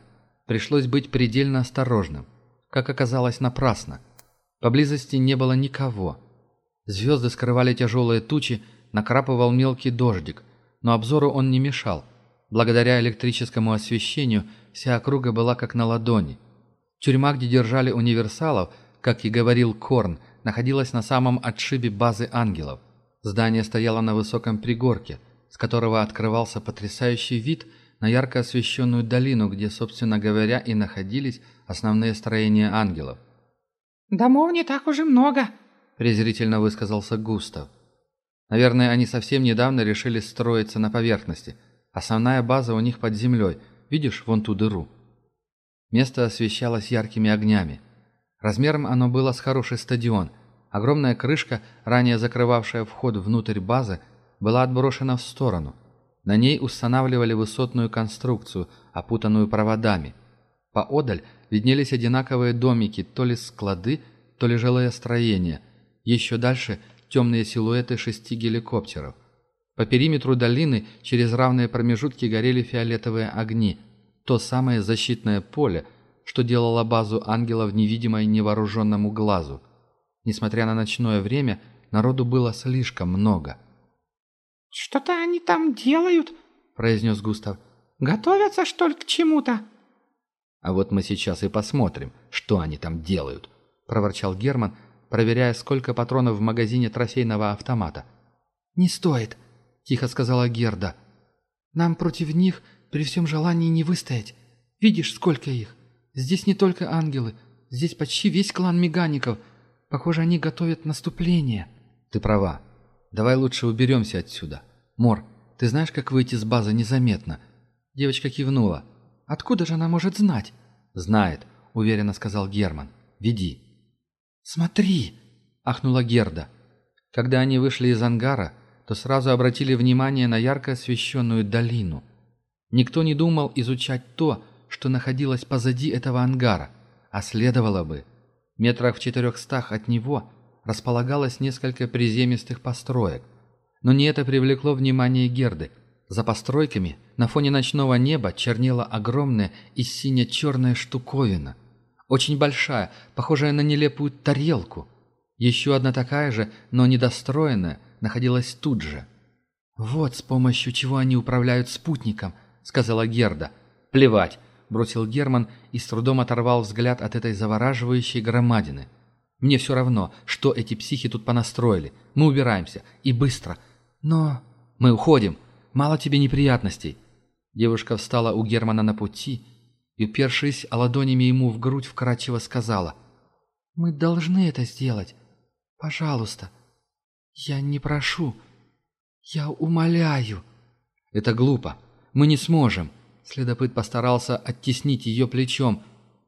Пришлось быть предельно осторожным. Как оказалось, напрасно. Поблизости не было никого. Звезды скрывали тяжелые тучи, накрапывал мелкий дождик, но обзору он не мешал. Благодаря электрическому освещению вся округа была как на ладони. Тюрьма, где держали универсалов, как и говорил Корн – находилась на самом отшибе базы ангелов. Здание стояло на высоком пригорке, с которого открывался потрясающий вид на ярко освещенную долину, где, собственно говоря, и находились основные строения ангелов. «Домов не так уже много», – презрительно высказался Густав. Наверное, они совсем недавно решили строиться на поверхности. Основная база у них под землей. Видишь, вон ту дыру. Место освещалось яркими огнями. Размером оно было с хороший стадион. Огромная крышка, ранее закрывавшая вход внутрь базы, была отброшена в сторону. На ней устанавливали высотную конструкцию, опутанную проводами. Поодаль виднелись одинаковые домики, то ли склады, то ли жилое строение. Еще дальше темные силуэты шести геликоптеров. По периметру долины через равные промежутки горели фиолетовые огни. То самое защитное поле – что делало базу ангелов невидимой невооруженному глазу. Несмотря на ночное время, народу было слишком много. «Что-то они там делают», — произнес Густав. «Готовятся, что ли, к чему-то?» «А вот мы сейчас и посмотрим, что они там делают», — проворчал Герман, проверяя, сколько патронов в магазине трофейного автомата. «Не стоит», — тихо сказала Герда. «Нам против них при всем желании не выстоять. Видишь, сколько их. Здесь не только ангелы. Здесь почти весь клан мегаников. Похоже, они готовят наступление». «Ты права. Давай лучше уберемся отсюда. Мор, ты знаешь, как выйти с базы незаметно?» Девочка кивнула. «Откуда же она может знать?» «Знает», — уверенно сказал Герман. «Веди». «Смотри!» — ахнула Герда. Когда они вышли из ангара, то сразу обратили внимание на ярко освещенную долину. Никто не думал изучать то, что находилось позади этого ангара, а следовало бы. Метрах в четырехстах от него располагалось несколько приземистых построек. Но не это привлекло внимание Герды. За постройками на фоне ночного неба чернела огромная и сине-черная штуковина. Очень большая, похожая на нелепую тарелку. Еще одна такая же, но недостроенная, находилась тут же. «Вот с помощью чего они управляют спутником», — сказала Герда. «Плевать, бросил Герман и с трудом оторвал взгляд от этой завораживающей громадины. «Мне все равно, что эти психи тут понастроили. Мы убираемся. И быстро. Но...» «Мы уходим. Мало тебе неприятностей». Девушка встала у Германа на пути и, упершись ладонями ему в грудь, вкрадчиво сказала. «Мы должны это сделать. Пожалуйста. Я не прошу. Я умоляю». «Это глупо. Мы не сможем». Следопыт постарался оттеснить ее плечом.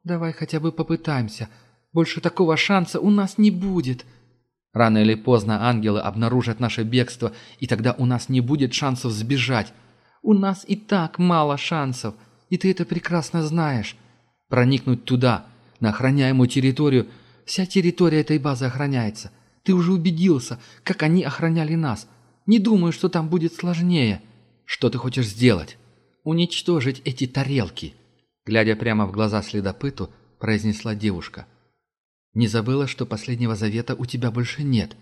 «Давай хотя бы попытаемся. Больше такого шанса у нас не будет». «Рано или поздно ангелы обнаружат наше бегство, и тогда у нас не будет шансов сбежать. У нас и так мало шансов, и ты это прекрасно знаешь. Проникнуть туда, на охраняемую территорию, вся территория этой базы охраняется. Ты уже убедился, как они охраняли нас. Не думаю, что там будет сложнее. Что ты хочешь сделать?» уничтожить эти тарелки!» Глядя прямо в глаза следопыту, произнесла девушка. «Не забыла, что последнего завета у тебя больше нет.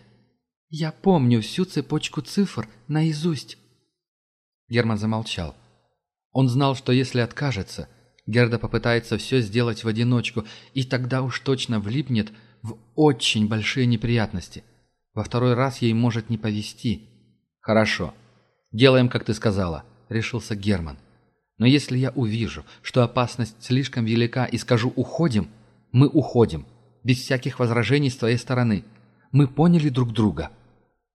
Я помню всю цепочку цифр наизусть». Герман замолчал. Он знал, что если откажется, Герда попытается все сделать в одиночку, и тогда уж точно влипнет в очень большие неприятности. Во второй раз ей может не повезти. «Хорошо. Делаем, как ты сказала», — решился Герман. Но если я увижу, что опасность слишком велика и скажу «уходим», мы уходим, без всяких возражений с твоей стороны. Мы поняли друг друга».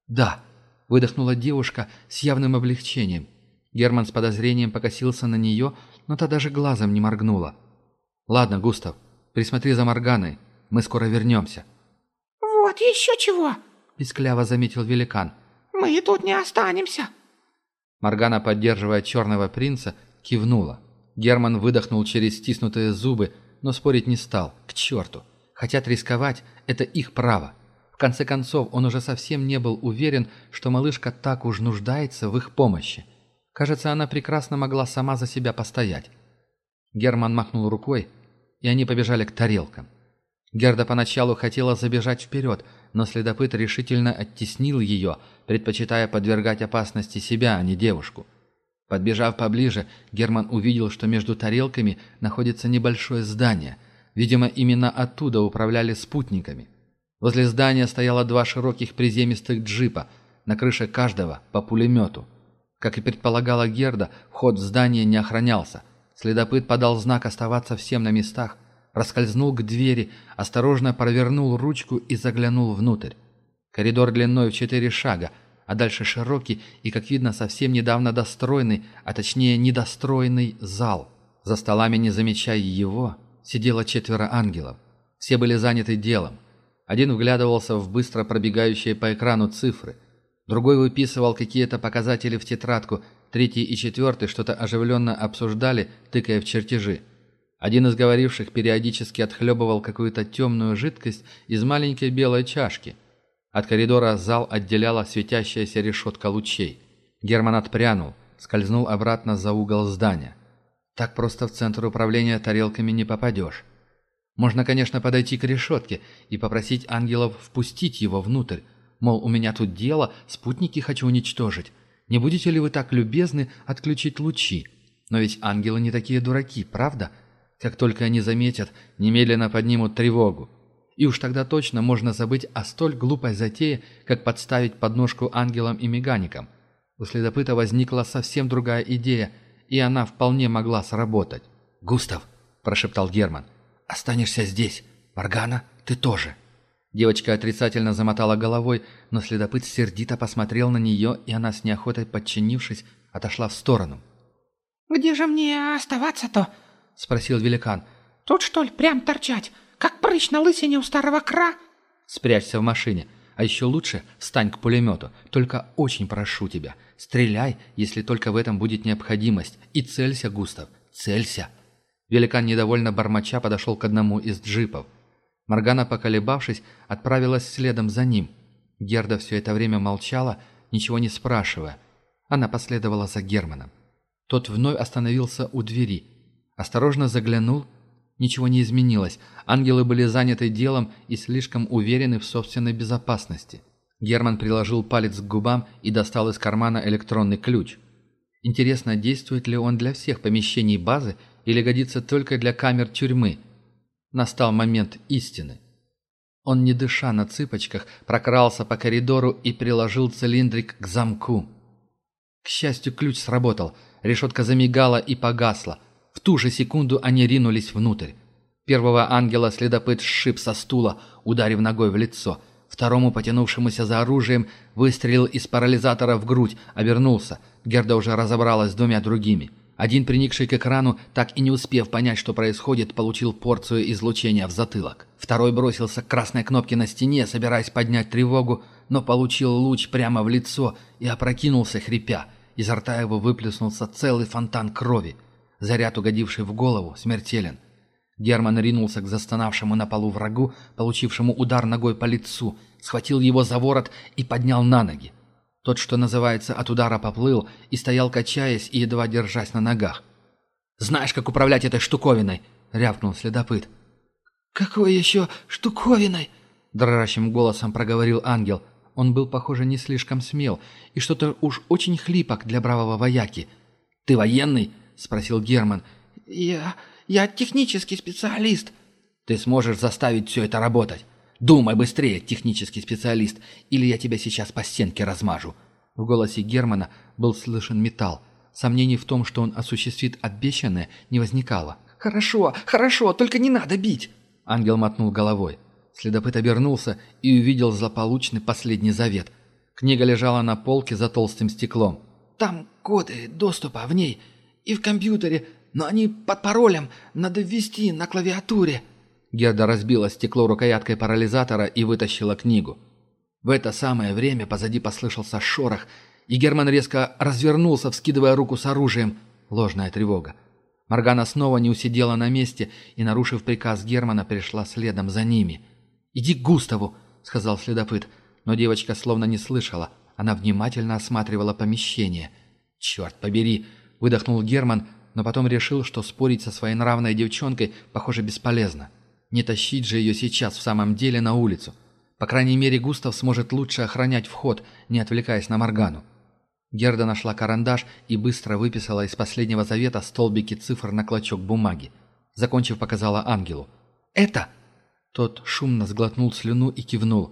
«Да», — выдохнула девушка с явным облегчением. Герман с подозрением покосился на нее, но та даже глазом не моргнула. «Ладно, Густав, присмотри за Морганой, мы скоро вернемся». «Вот еще чего!» — пискляво заметил великан. «Мы тут не останемся!» Моргана, поддерживая черного принца, — кивнула. Герман выдохнул через стиснутые зубы, но спорить не стал. К черту. Хотят рисковать, это их право. В конце концов, он уже совсем не был уверен, что малышка так уж нуждается в их помощи. Кажется, она прекрасно могла сама за себя постоять. Герман махнул рукой, и они побежали к тарелкам. Герда поначалу хотела забежать вперед, но следопыт решительно оттеснил ее, предпочитая подвергать опасности себя, а не девушку. Подбежав поближе, Герман увидел, что между тарелками находится небольшое здание. Видимо, именно оттуда управляли спутниками. Возле здания стояло два широких приземистых джипа, на крыше каждого по пулемету. Как и предполагала Герда, вход в здание не охранялся. Следопыт подал знак оставаться всем на местах, проскользнул к двери, осторожно провернул ручку и заглянул внутрь. Коридор длиной в четыре шага – а дальше широкий и, как видно, совсем недавно достроенный, а точнее недостроенный зал. За столами, не замечая его, сидело четверо ангелов. Все были заняты делом. Один вглядывался в быстро пробегающие по экрану цифры, другой выписывал какие-то показатели в тетрадку, третий и четвертый что-то оживленно обсуждали, тыкая в чертежи. Один из говоривших периодически отхлебывал какую-то темную жидкость из маленькой белой чашки – от коридора зал отделяла светящаяся решетка лучей. Герман отпрянул, скользнул обратно за угол здания. Так просто в центр управления тарелками не попадешь. Можно, конечно, подойти к решетке и попросить ангелов впустить его внутрь. Мол, у меня тут дело, спутники хочу уничтожить. Не будете ли вы так любезны отключить лучи? Но ведь ангелы не такие дураки, правда? Как только они заметят, немедленно поднимут тревогу. И уж тогда точно можно забыть о столь глупой затее, как подставить подножку ангелам и меганикам. У следопыта возникла совсем другая идея, и она вполне могла сработать. «Густав», – прошептал Герман, – «останешься здесь. Маргана, ты тоже». Девочка отрицательно замотала головой, но следопыт сердито посмотрел на нее, и она с неохотой подчинившись, отошла в сторону. «Где же мне оставаться-то?» – спросил великан. «Тут, что ли, прям торчать? товарищ на лысине у старого кра...» «Спрячься в машине. А еще лучше встань к пулемету. Только очень прошу тебя. Стреляй, если только в этом будет необходимость. И целься, Густав, целься!» Великан недовольно бормоча подошел к одному из джипов. Моргана, поколебавшись, отправилась следом за ним. Герда все это время молчала, ничего не спрашивая. Она последовала за Германом. Тот вновь остановился у двери. Осторожно заглянул Ничего не изменилось. Ангелы были заняты делом и слишком уверены в собственной безопасности. Герман приложил палец к губам и достал из кармана электронный ключ. Интересно, действует ли он для всех помещений базы или годится только для камер тюрьмы? Настал момент истины. Он, не дыша на цыпочках, прокрался по коридору и приложил цилиндрик к замку. К счастью, ключ сработал. Решетка замигала и погасла. В ту же секунду они ринулись внутрь. Первого ангела следопыт сшиб со стула, ударив ногой в лицо. Второму, потянувшемуся за оружием, выстрелил из парализатора в грудь, обернулся. Герда уже разобралась с двумя другими. Один, приникший к экрану, так и не успев понять, что происходит, получил порцию излучения в затылок. Второй бросился к красной кнопке на стене, собираясь поднять тревогу, но получил луч прямо в лицо и опрокинулся, хрипя. Изо рта его выплеснулся целый фонтан крови. Заряд, угодивший в голову, смертелен. Герман ринулся к застонавшему на полу врагу, получившему удар ногой по лицу, схватил его за ворот и поднял на ноги. Тот, что называется, от удара поплыл и стоял, качаясь и едва держась на ногах. «Знаешь, как управлять этой штуковиной?» — рявкнул следопыт. «Какой еще штуковиной?» — дрожащим голосом проговорил ангел. Он был, похоже, не слишком смел и что-то уж очень хлипок для бравого вояки. «Ты военный?» — спросил Герман. «Я... я технический специалист». «Ты сможешь заставить все это работать. Думай быстрее, технический специалист, или я тебя сейчас по стенке размажу». В голосе Германа был слышен металл. Сомнений в том, что он осуществит обещанное, не возникало. «Хорошо, хорошо, только не надо бить!» Ангел мотнул головой. Следопыт обернулся и увидел злополучный последний завет. Книга лежала на полке за толстым стеклом. «Там коды доступа в ней и в компьютере, но они под паролем, надо ввести на клавиатуре». Герда разбила стекло рукояткой парализатора и вытащила книгу. В это самое время позади послышался шорох, и Герман резко развернулся, вскидывая руку с оружием. Ложная тревога. Моргана снова не усидела на месте и, нарушив приказ Германа, пришла следом за ними. «Иди к Густаву», — сказал следопыт, но девочка словно не слышала. Она внимательно осматривала помещение. «Черт побери!» выдохнул Герман, но потом решил, что спорить со своей нравной девчонкой, похоже, бесполезно. Не тащить же ее сейчас в самом деле на улицу. По крайней мере, Густав сможет лучше охранять вход, не отвлекаясь на Моргану. Герда нашла карандаш и быстро выписала из последнего завета столбики цифр на клочок бумаги. Закончив, показала ангелу. «Это?» Тот шумно сглотнул слюну и кивнул.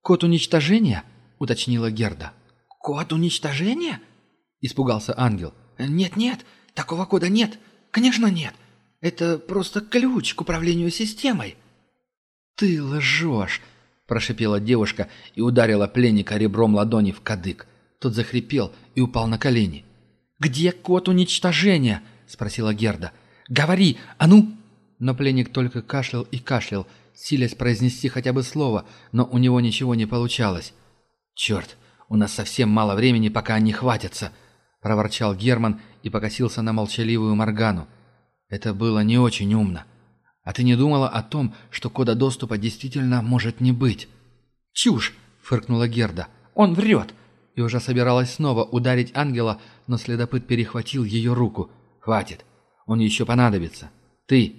«Код уничтожения?» — уточнила Герда. «Код уничтожения?» — испугался ангел. Э, «Нет, нет, такого кода нет. Конечно, нет. Это просто ключ к управлению системой». «Ты лжешь!» – прошипела девушка и ударила пленника ребром ладони в кадык. Тот захрипел и упал на колени. «Где код уничтожения?» – спросила Герда. «Говори, а ну!» Но пленник только кашлял и кашлял, силясь произнести хотя бы слово, но у него ничего не получалось. «Черт, у нас совсем мало времени, пока они хватятся», — проворчал Герман и покосился на молчаливую Моргану. «Это было не очень умно. А ты не думала о том, что кода доступа действительно может не быть?» «Чушь!» — фыркнула Герда. «Он врет!» И уже собиралась снова ударить ангела, но следопыт перехватил ее руку. «Хватит! Он еще понадобится! Ты!»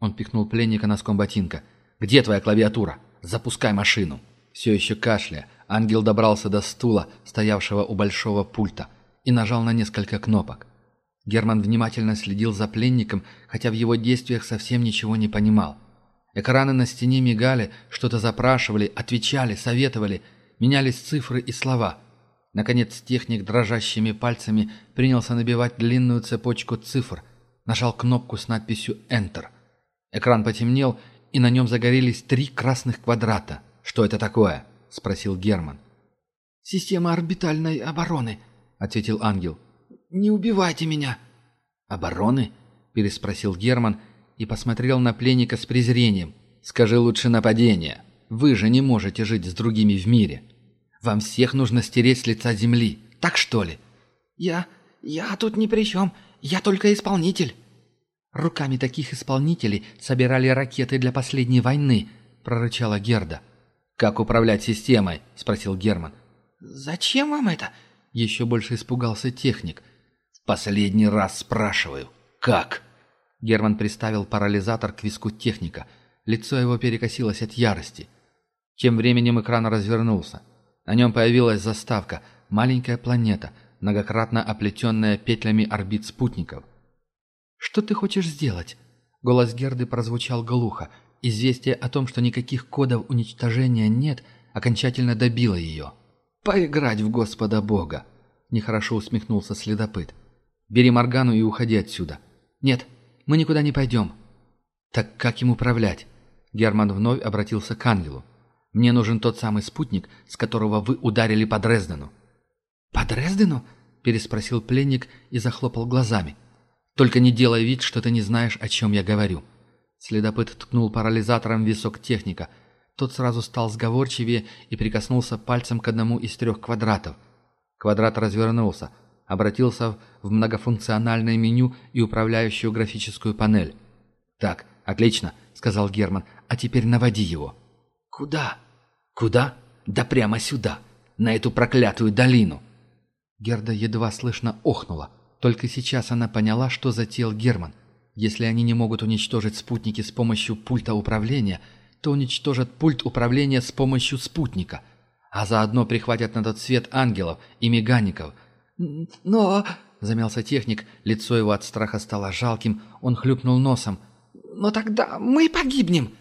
Он пихнул пленника носком ботинка. «Где твоя клавиатура? Запускай машину!» Все еще кашля. ангел добрался до стула, стоявшего у большого пульта и нажал на несколько кнопок. Герман внимательно следил за пленником, хотя в его действиях совсем ничего не понимал. Экраны на стене мигали, что-то запрашивали, отвечали, советовали, менялись цифры и слова. Наконец техник дрожащими пальцами принялся набивать длинную цепочку цифр, нажал кнопку с надписью «Enter». Экран потемнел, и на нем загорелись три красных квадрата. «Что это такое?» – спросил Герман. «Система орбитальной обороны», — ответил ангел. «Не убивайте меня!» «Обороны?» — переспросил Герман и посмотрел на пленника с презрением. «Скажи лучше нападение. Вы же не можете жить с другими в мире. Вам всех нужно стереть с лица земли. Так что ли?» «Я... я тут ни при чем. Я только исполнитель». «Руками таких исполнителей собирали ракеты для последней войны», — прорычала Герда. «Как управлять системой?» — спросил Герман. «Зачем вам это?» Еще больше испугался техник. В «Последний раз спрашиваю. Как?» Герман приставил парализатор к виску техника. Лицо его перекосилось от ярости. Тем временем экран развернулся. На нем появилась заставка «Маленькая планета», многократно оплетенная петлями орбит спутников. «Что ты хочешь сделать?» Голос Герды прозвучал глухо. Известие о том, что никаких кодов уничтожения нет, окончательно добило ее поиграть в Господа Бога!» — нехорошо усмехнулся следопыт. «Бери Моргану и уходи отсюда». «Нет, мы никуда не пойдем». «Так как им управлять?» Герман вновь обратился к ангелу. «Мне нужен тот самый спутник, с которого вы ударили по Дрездену». «По Дрездену?» — переспросил пленник и захлопал глазами. «Только не делай вид, что ты не знаешь, о чем я говорю». Следопыт ткнул парализатором висок техника — тот сразу стал сговорчивее и прикоснулся пальцем к одному из трех квадратов. Квадрат развернулся, обратился в многофункциональное меню и управляющую графическую панель. «Так, отлично», — сказал Герман, — «а теперь наводи его». «Куда?» «Куда? Да прямо сюда, на эту проклятую долину». Герда едва слышно охнула. Только сейчас она поняла, что затеял Герман. Если они не могут уничтожить спутники с помощью пульта управления — то уничтожат пульт управления с помощью спутника, а заодно прихватят на тот свет ангелов и мегаников. «Но...» — замялся техник, лицо его от страха стало жалким, он хлюпнул носом. «Но тогда мы погибнем!»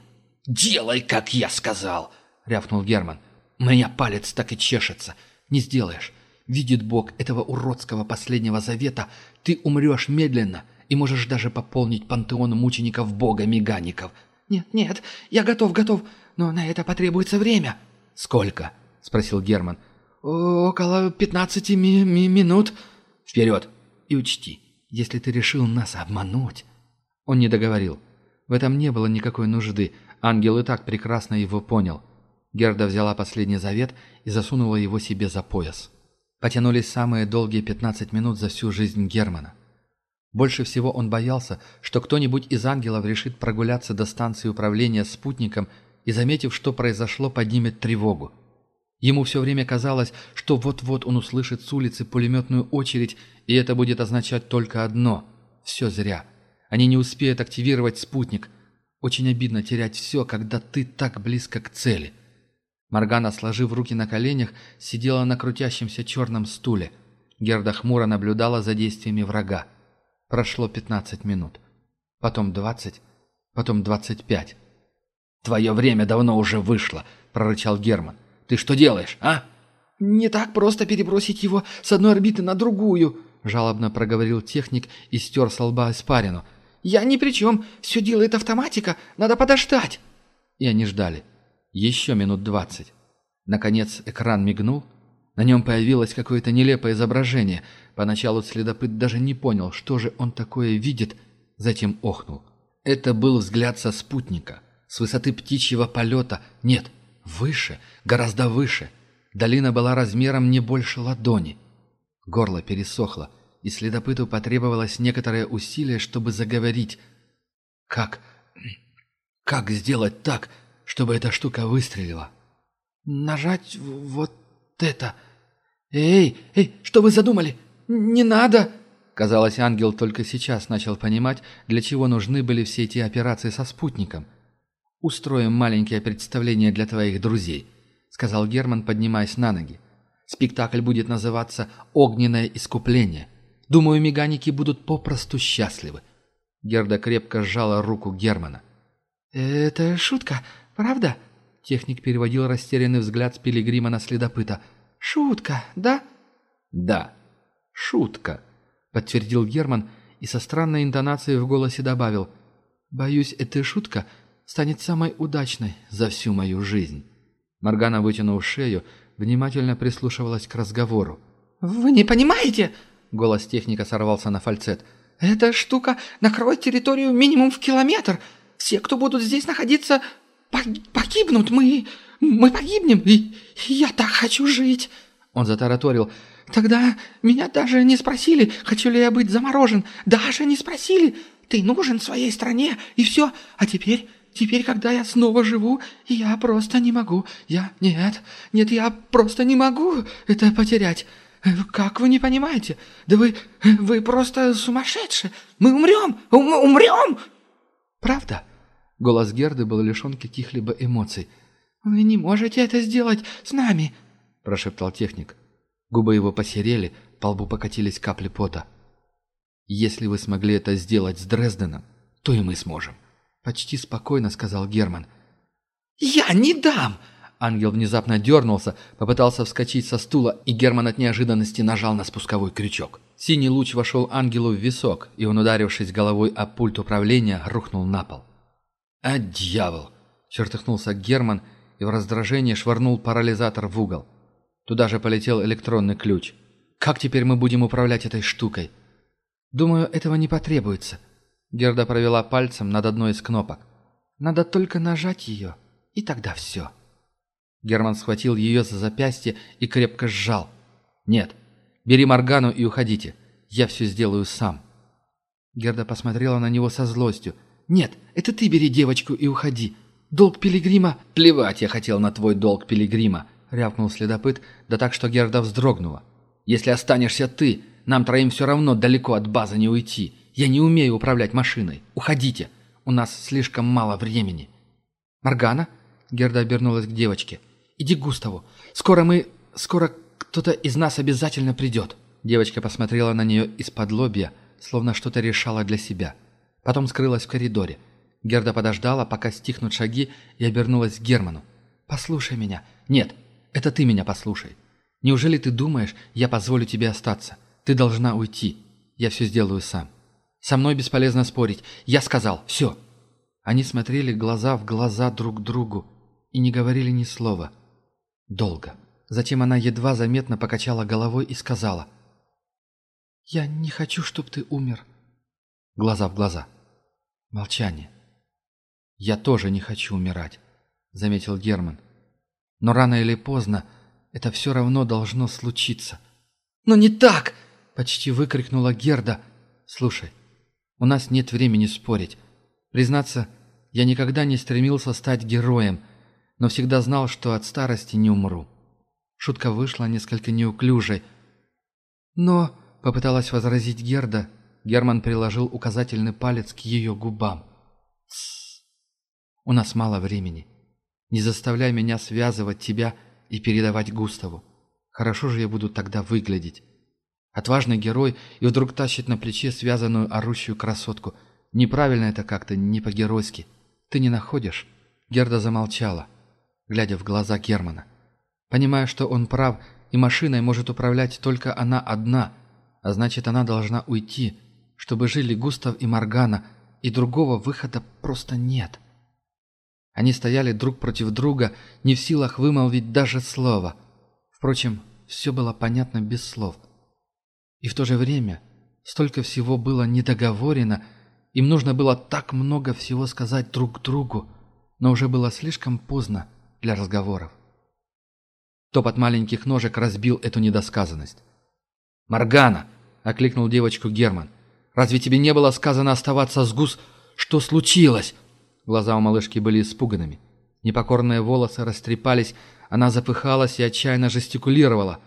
«Делай, как я сказал!» — рявкнул Герман. «У меня палец так и чешется. Не сделаешь. Видит Бог этого уродского последнего завета, ты умрешь медленно и можешь даже пополнить пантеон мучеников Бога-мегаников». «Нет, нет, я готов, готов, но на это потребуется время». «Сколько?» – спросил Герман. «Около пятнадцати ми ми минут». «Вперед! И учти, если ты решил нас обмануть...» Он не договорил. В этом не было никакой нужды, ангел и так прекрасно его понял. Герда взяла последний завет и засунула его себе за пояс. Потянулись самые долгие пятнадцать минут за всю жизнь Германа. Больше всего он боялся, что кто-нибудь из ангелов решит прогуляться до станции управления спутником и, заметив, что произошло, поднимет тревогу. Ему все время казалось, что вот-вот он услышит с улицы пулеметную очередь, и это будет означать только одно – все зря. Они не успеют активировать спутник. Очень обидно терять все, когда ты так близко к цели. Моргана, сложив руки на коленях, сидела на крутящемся черном стуле. Герда хмуро наблюдала за действиями врага прошло 15 минут. Потом 20, потом 25. «Твое время давно уже вышло», — прорычал Герман. «Ты что делаешь, а?» «Не так просто перебросить его с одной орбиты на другую», — жалобно проговорил техник и стер с лба испарину. «Я ни при чем. Все делает автоматика. Надо подождать». И они ждали. Еще минут двадцать. Наконец экран мигнул — на нем появилось какое-то нелепое изображение. Поначалу следопыт даже не понял, что же он такое видит, затем охнул. Это был взгляд со спутника. С высоты птичьего полета, нет, выше, гораздо выше. Долина была размером не больше ладони. Горло пересохло, и следопыту потребовалось некоторое усилие, чтобы заговорить. «Как? Как сделать так, чтобы эта штука выстрелила?» «Нажать вот вот это! Эй, эй, что вы задумали? Не надо!» Казалось, ангел только сейчас начал понимать, для чего нужны были все эти операции со спутником. «Устроим маленькое представление для твоих друзей», — сказал Герман, поднимаясь на ноги. «Спектакль будет называться «Огненное искупление». Думаю, меганики будут попросту счастливы». Герда крепко сжала руку Германа. «Это шутка, правда?» Техник переводил растерянный взгляд с пилигрима на следопыта. «Шутка, да?» «Да, шутка», — подтвердил Герман и со странной интонацией в голосе добавил. «Боюсь, эта шутка станет самой удачной за всю мою жизнь». Моргана, вытянув шею, внимательно прислушивалась к разговору. «Вы не понимаете?» — голос техника сорвался на фальцет. «Эта штука накроет территорию минимум в километр. Все, кто будут здесь находиться, «Погибнут мы! Мы погибнем! И я так хочу жить!» Он затараторил. «Тогда меня даже не спросили, хочу ли я быть заморожен. Даже не спросили. Ты нужен своей стране, и все. А теперь, теперь, когда я снова живу, я просто не могу. Я... Нет, нет, я просто не могу это потерять. Э, как вы не понимаете? Да вы... вы просто сумасшедшие. Мы умрем, ум умрем!» «Правда?» Голос Герды был лишен каких-либо эмоций. «Вы не можете это сделать с нами!» – прошептал техник. Губы его посерели, по лбу покатились капли пота. «Если вы смогли это сделать с Дрезденом, то и мы сможем», – почти спокойно сказал Герман. «Я не дам!» Ангел внезапно дернулся, попытался вскочить со стула, и Герман от неожиданности нажал на спусковой крючок. Синий луч вошел ангелу в висок, и он, ударившись головой о пульт управления, рухнул на пол. А дьявол! – чертыхнулся Герман и в раздражении швырнул парализатор в угол. Туда же полетел электронный ключ. «Как теперь мы будем управлять этой штукой?» «Думаю, этого не потребуется». Герда провела пальцем над одной из кнопок. «Надо только нажать ее, и тогда все». Герман схватил ее за запястье и крепко сжал. «Нет, бери Моргану и уходите. Я все сделаю сам». Герда посмотрела на него со злостью – «Нет, это ты бери девочку и уходи. Долг пилигрима...» «Плевать я хотел на твой долг пилигрима», — рявкнул следопыт, да так, что Герда вздрогнула. «Если останешься ты, нам троим все равно далеко от базы не уйти. Я не умею управлять машиной. Уходите. У нас слишком мало времени». «Моргана?» — Герда обернулась к девочке. «Иди к Густаву. Скоро мы... Скоро кто-то из нас обязательно придет». Девочка посмотрела на нее из-под лобья, словно что-то решала для себя потом скрылась в коридоре. Герда подождала, пока стихнут шаги, и обернулась к Герману. «Послушай меня». «Нет, это ты меня послушай. Неужели ты думаешь, я позволю тебе остаться? Ты должна уйти. Я все сделаю сам. Со мной бесполезно спорить. Я сказал. Все». Они смотрели глаза в глаза друг другу и не говорили ни слова. Долго. Затем она едва заметно покачала головой и сказала. «Я не хочу, чтобы ты умер». Глаза в глаза. Молчание. «Я тоже не хочу умирать», — заметил Герман. «Но рано или поздно это все равно должно случиться». «Но не так!» — почти выкрикнула Герда. «Слушай, у нас нет времени спорить. Признаться, я никогда не стремился стать героем, но всегда знал, что от старости не умру». Шутка вышла несколько неуклюжей. «Но...» — попыталась возразить Герда, Герман приложил указательный палец к ее губам. «Тссс! У нас мало времени. Не заставляй меня связывать тебя и передавать Густаву. Хорошо же я буду тогда выглядеть. Отважный герой и вдруг тащит на плече связанную орущую красотку. Неправильно это как-то, не по-геройски. Ты не находишь?» Герда замолчала, глядя в глаза Германа. Понимая, что он прав, и машиной может управлять только она одна, а значит, она должна уйти – чтобы жили Густав и Моргана, и другого выхода просто нет. Они стояли друг против друга, не в силах вымолвить даже слова. Впрочем, все было понятно без слов. И в то же время столько всего было недоговорено, им нужно было так много всего сказать друг другу, но уже было слишком поздно для разговоров. Топот маленьких ножек разбил эту недосказанность. «Моргана!» — окликнул девочку Герман. Разве тебе не было сказано оставаться с Гус? Что случилось?» Глаза у малышки были испуганными. Непокорные волосы растрепались, она запыхалась и отчаянно жестикулировала.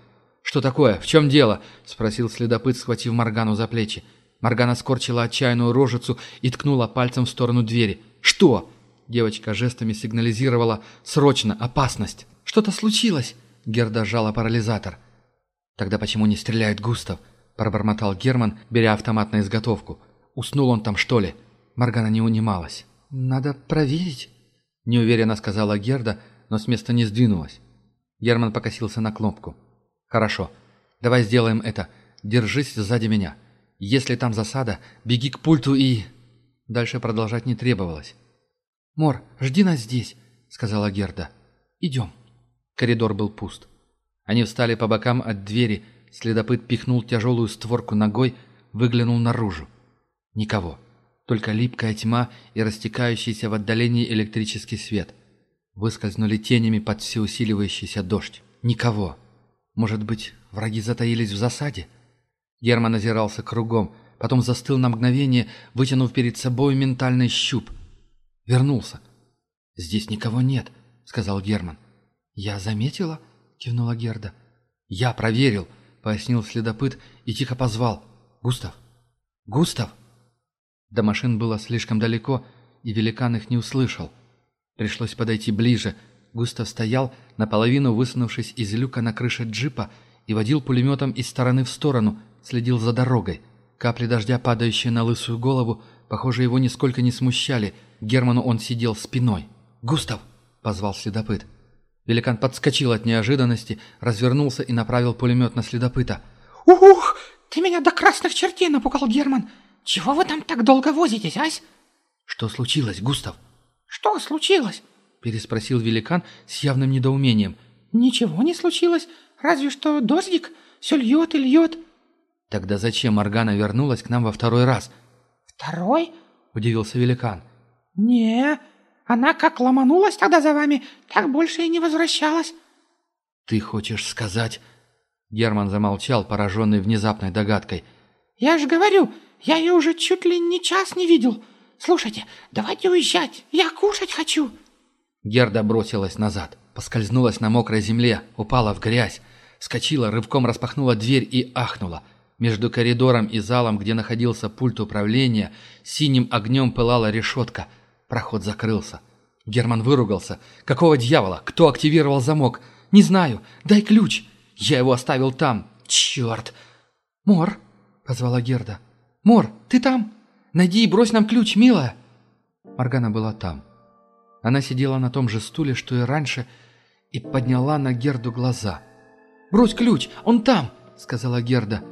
«Что такое? В чем дело?» – спросил следопыт, схватив Моргану за плечи. Моргана скорчила отчаянную рожицу и ткнула пальцем в сторону двери. «Что?» – девочка жестами сигнализировала. «Срочно! Опасность!» «Что-то случилось!» – Герда жала парализатор. «Тогда почему не стреляет Густав?» пробормотал Герман, беря автомат на изготовку. «Уснул он там, что ли?» Моргана не унималась. «Надо проверить», — неуверенно сказала Герда, но с места не сдвинулась. Герман покосился на кнопку. «Хорошо. Давай сделаем это. Держись сзади меня. Если там засада, беги к пульту и...» Дальше продолжать не требовалось. «Мор, жди нас здесь», — сказала Герда. «Идем». Коридор был пуст. Они встали по бокам от двери, — Следопыт пихнул тяжелую створку ногой, выглянул наружу. Никого. Только липкая тьма и растекающийся в отдалении электрический свет. Выскользнули тенями под всеусиливающийся дождь. Никого. Может быть, враги затаились в засаде? Герман озирался кругом, потом застыл на мгновение, вытянув перед собой ментальный щуп. Вернулся. «Здесь никого нет», — сказал Герман. «Я заметила?» — кивнула Герда. «Я проверил», — пояснил следопыт и тихо позвал. «Густав! Густав!» До машин было слишком далеко, и великан их не услышал. Пришлось подойти ближе. Густав стоял, наполовину высунувшись из люка на крыше джипа, и водил пулеметом из стороны в сторону, следил за дорогой. Капли дождя, падающие на лысую голову, похоже, его нисколько не смущали. Герману он сидел спиной. «Густав!» — позвал следопыт. Великан подскочил от неожиданности, развернулся и направил пулемет на следопыта. «Ух, ты меня до красных чертей напугал, Герман! Чего вы там так долго возитесь, ась?» «Что случилось, Густав?» «Что случилось?» – переспросил великан с явным недоумением. «Ничего не случилось, разве что дождик все льет и льет». «Тогда зачем Моргана вернулась к нам во второй раз?» «Второй?» – удивился великан. «Не, она как ломанулась тогда за вами, так больше и не возвращалась». «Ты хочешь сказать...» Герман замолчал, пораженный внезапной догадкой. «Я же говорю, я ее уже чуть ли не час не видел. Слушайте, давайте уезжать, я кушать хочу». Герда бросилась назад, поскользнулась на мокрой земле, упала в грязь, скочила, рывком распахнула дверь и ахнула. Между коридором и залом, где находился пульт управления, синим огнем пылала решетка – Проход закрылся. Герман выругался. «Какого дьявола? Кто активировал замок? Не знаю. Дай ключ. Я его оставил там. Черт!» «Мор!» — позвала Герда. «Мор, ты там? Найди и брось нам ключ, милая!» Маргана была там. Она сидела на том же стуле, что и раньше, и подняла на Герду глаза. «Брось ключ! Он там!» — сказала Герда.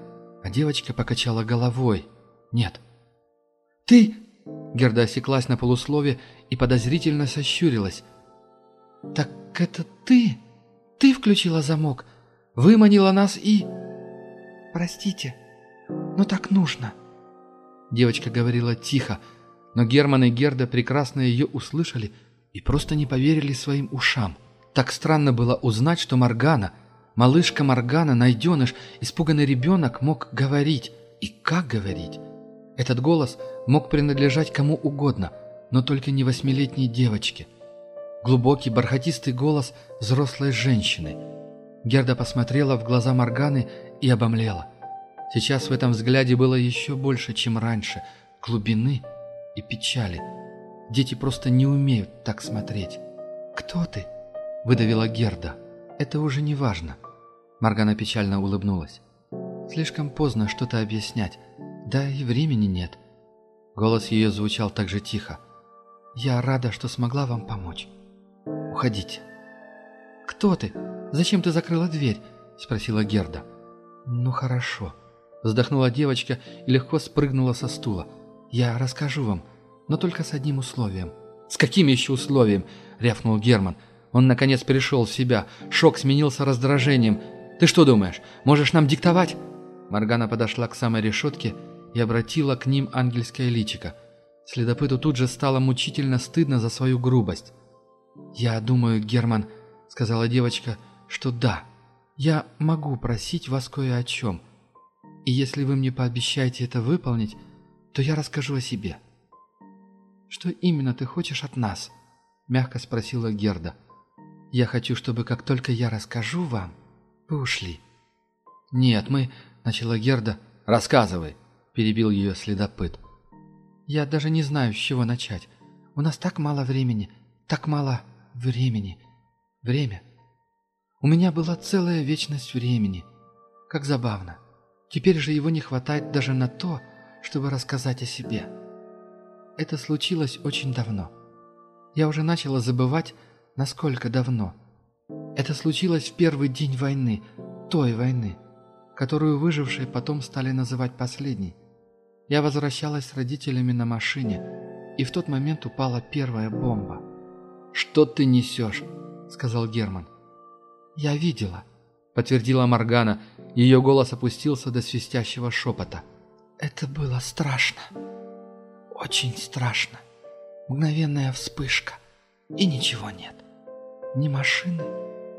А девочка покачала головой. «Нет». «Ты... Герда осеклась на полуслове и подозрительно сощурилась. «Так это ты? Ты включила замок, выманила нас и...» «Простите, но так нужно». Девочка говорила тихо, но Герман и Герда прекрасно ее услышали и просто не поверили своим ушам. Так странно было узнать, что Моргана, малышка Моргана, найденыш, испуганный ребенок мог говорить. И как говорить? Этот голос мог принадлежать кому угодно, но только не восьмилетней девочке. Глубокий, бархатистый голос взрослой женщины. Герда посмотрела в глаза Морганы и обомлела. Сейчас в этом взгляде было еще больше, чем раньше, глубины и печали. Дети просто не умеют так смотреть. «Кто ты?» – выдавила Герда. «Это уже не важно». Моргана печально улыбнулась. «Слишком поздно что-то объяснять. Да и времени нет». Голос ее звучал так же тихо. «Я рада, что смогла вам помочь. Уходите». «Кто ты? Зачем ты закрыла дверь?» – спросила Герда. «Ну хорошо», – вздохнула девочка и легко спрыгнула со стула. «Я расскажу вам, но только с одним условием». «С каким еще условием?» – рявкнул Герман. Он, наконец, перешел в себя. Шок сменился раздражением. «Ты что думаешь, можешь нам диктовать?» Маргана подошла к самой решетке и обратила к ним ангельское личико. Следопыту тут же стало мучительно стыдно за свою грубость. «Я думаю, Герман», — сказала девочка, — «что да, я могу просить вас кое о чем. И если вы мне пообещаете это выполнить, то я расскажу о себе». «Что именно ты хочешь от нас?» — мягко спросила Герда. «Я хочу, чтобы как только я расскажу вам, вы ушли». «Нет, мы...» — начала Герда. «Рассказывай!» перебил ее следопыт. «Я даже не знаю, с чего начать. У нас так мало времени, так мало времени. Время. У меня была целая вечность времени. Как забавно. Теперь же его не хватает даже на то, чтобы рассказать о себе. Это случилось очень давно. Я уже начала забывать, насколько давно. Это случилось в первый день войны, той войны, которую выжившие потом стали называть последней. Я возвращалась с родителями на машине, и в тот момент упала первая бомба. «Что ты несешь?» – сказал Герман. «Я видела», – подтвердила Моргана. Ее голос опустился до свистящего шепота. «Это было страшно. Очень страшно. Мгновенная вспышка. И ничего нет. Ни машины,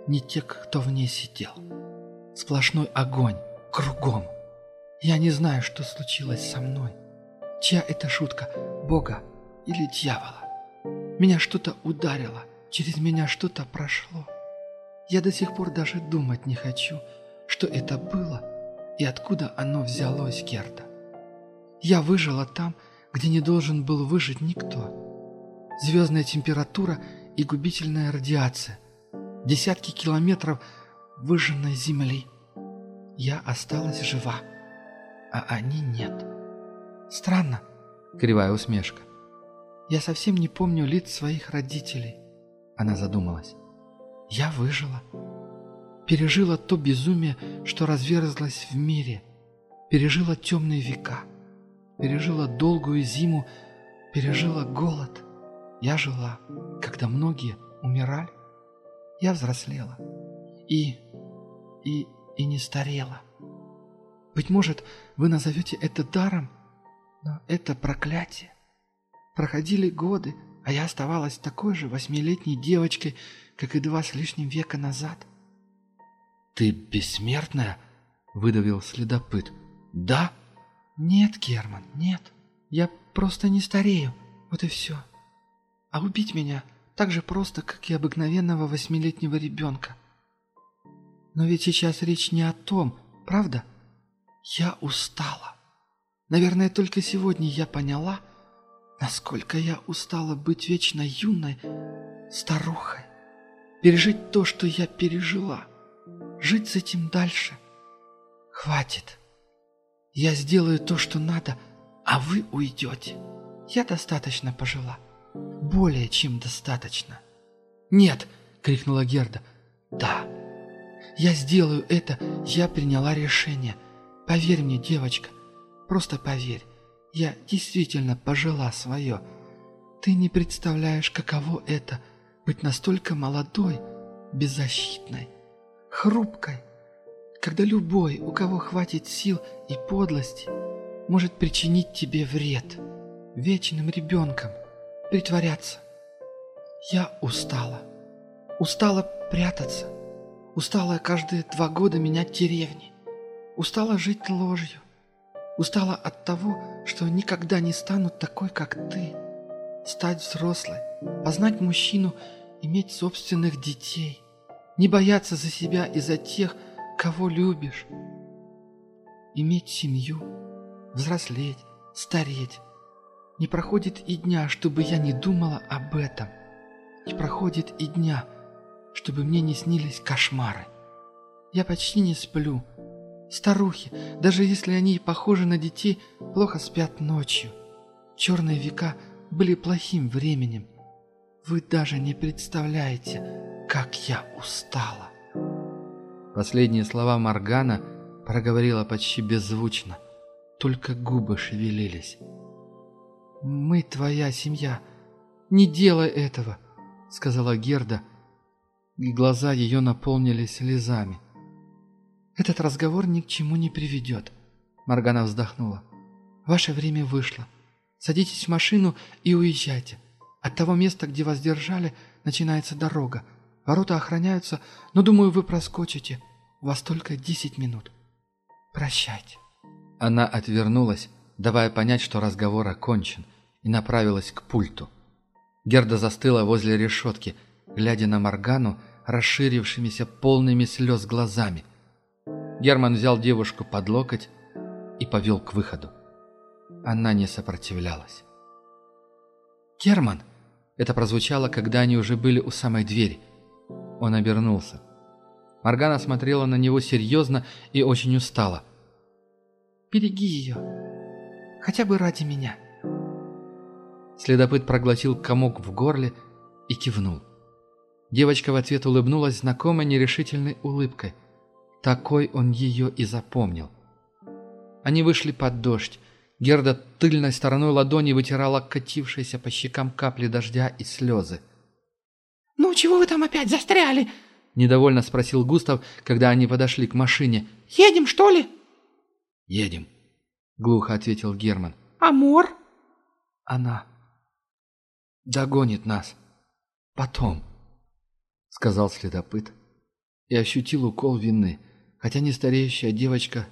ни тех, кто в ней сидел. Сплошной огонь кругом». Я не знаю, что случилось со мной. Чья это шутка, Бога или дьявола? Меня что-то ударило, через меня что-то прошло. Я до сих пор даже думать не хочу, что это было и откуда оно взялось, Герда. Я выжила там, где не должен был выжить никто. Звездная температура и губительная радиация. Десятки километров выжженной земли. Я осталась жива а они нет. Странно, кривая усмешка. Я совсем не помню лиц своих родителей. Она задумалась. Я выжила. Пережила то безумие, что разверзлось в мире. Пережила темные века. Пережила долгую зиму. Пережила голод. Я жила, когда многие умирали. Я взрослела. И... и... и не старела. Быть может, вы назовете это даром, но это проклятие. Проходили годы, а я оставалась такой же восьмилетней девочкой, как и два с лишним века назад. «Ты бессмертная?» — выдавил следопыт. «Да?» «Нет, Герман, нет. Я просто не старею. Вот и все. А убить меня так же просто, как и обыкновенного восьмилетнего ребенка. Но ведь сейчас речь не о том, правда?» Я устала. Наверное, только сегодня я поняла, насколько я устала быть вечно юной старухой. Пережить то, что я пережила. Жить с этим дальше. Хватит. Я сделаю то, что надо, а вы уйдете. Я достаточно пожила. Более чем достаточно. «Нет!» — крикнула Герда. «Да! Я сделаю это, я приняла решение. Поверь мне, девочка, просто поверь, я действительно пожила свое. Ты не представляешь, каково это — быть настолько молодой, беззащитной, хрупкой, когда любой, у кого хватит сил и подлости, может причинить тебе вред, вечным ребенком, притворяться. Я устала. Устала прятаться. Устала каждые два года менять деревни устала жить ложью, устала от того, что никогда не стану такой, как ты. Стать взрослой, познать мужчину, иметь собственных детей, не бояться за себя и за тех, кого любишь. Иметь семью, взрослеть, стареть. Не проходит и дня, чтобы я не думала об этом. Не проходит и дня, чтобы мне не снились кошмары. Я почти не сплю, старухи, даже если они похожи на детей, плохо спят ночью. Черные века были плохим временем. Вы даже не представляете, как я устала. Последние слова Маргана проговорила почти беззвучно, только губы шевелились. «Мы твоя семья. Не делай этого!» — сказала Герда, и глаза ее наполнились слезами. Этот разговор ни к чему не приведет». Маргана вздохнула. «Ваше время вышло. Садитесь в машину и уезжайте. От того места, где вас держали, начинается дорога. Ворота охраняются, но, думаю, вы проскочите. У вас только десять минут. Прощайте». Она отвернулась, давая понять, что разговор окончен, и направилась к пульту. Герда застыла возле решетки, глядя на Маргану, расширившимися полными слез глазами – Герман взял девушку под локоть и повел к выходу. Она не сопротивлялась. «Герман!» Это прозвучало, когда они уже были у самой двери. Он обернулся. Моргана смотрела на него серьезно и очень устала. «Береги ее. Хотя бы ради меня». Следопыт проглотил комок в горле и кивнул. Девочка в ответ улыбнулась знакомой нерешительной улыбкой – такой он ее и запомнил. Они вышли под дождь. Герда тыльной стороной ладони вытирала катившиеся по щекам капли дождя и слезы. «Ну, чего вы там опять застряли?» – недовольно спросил Густав, когда они подошли к машине. «Едем, что ли?» «Едем», – глухо ответил Герман. «А мор?» «Она догонит нас. Потом», – сказал следопыт и ощутил укол вины – хотя не стареющая девочка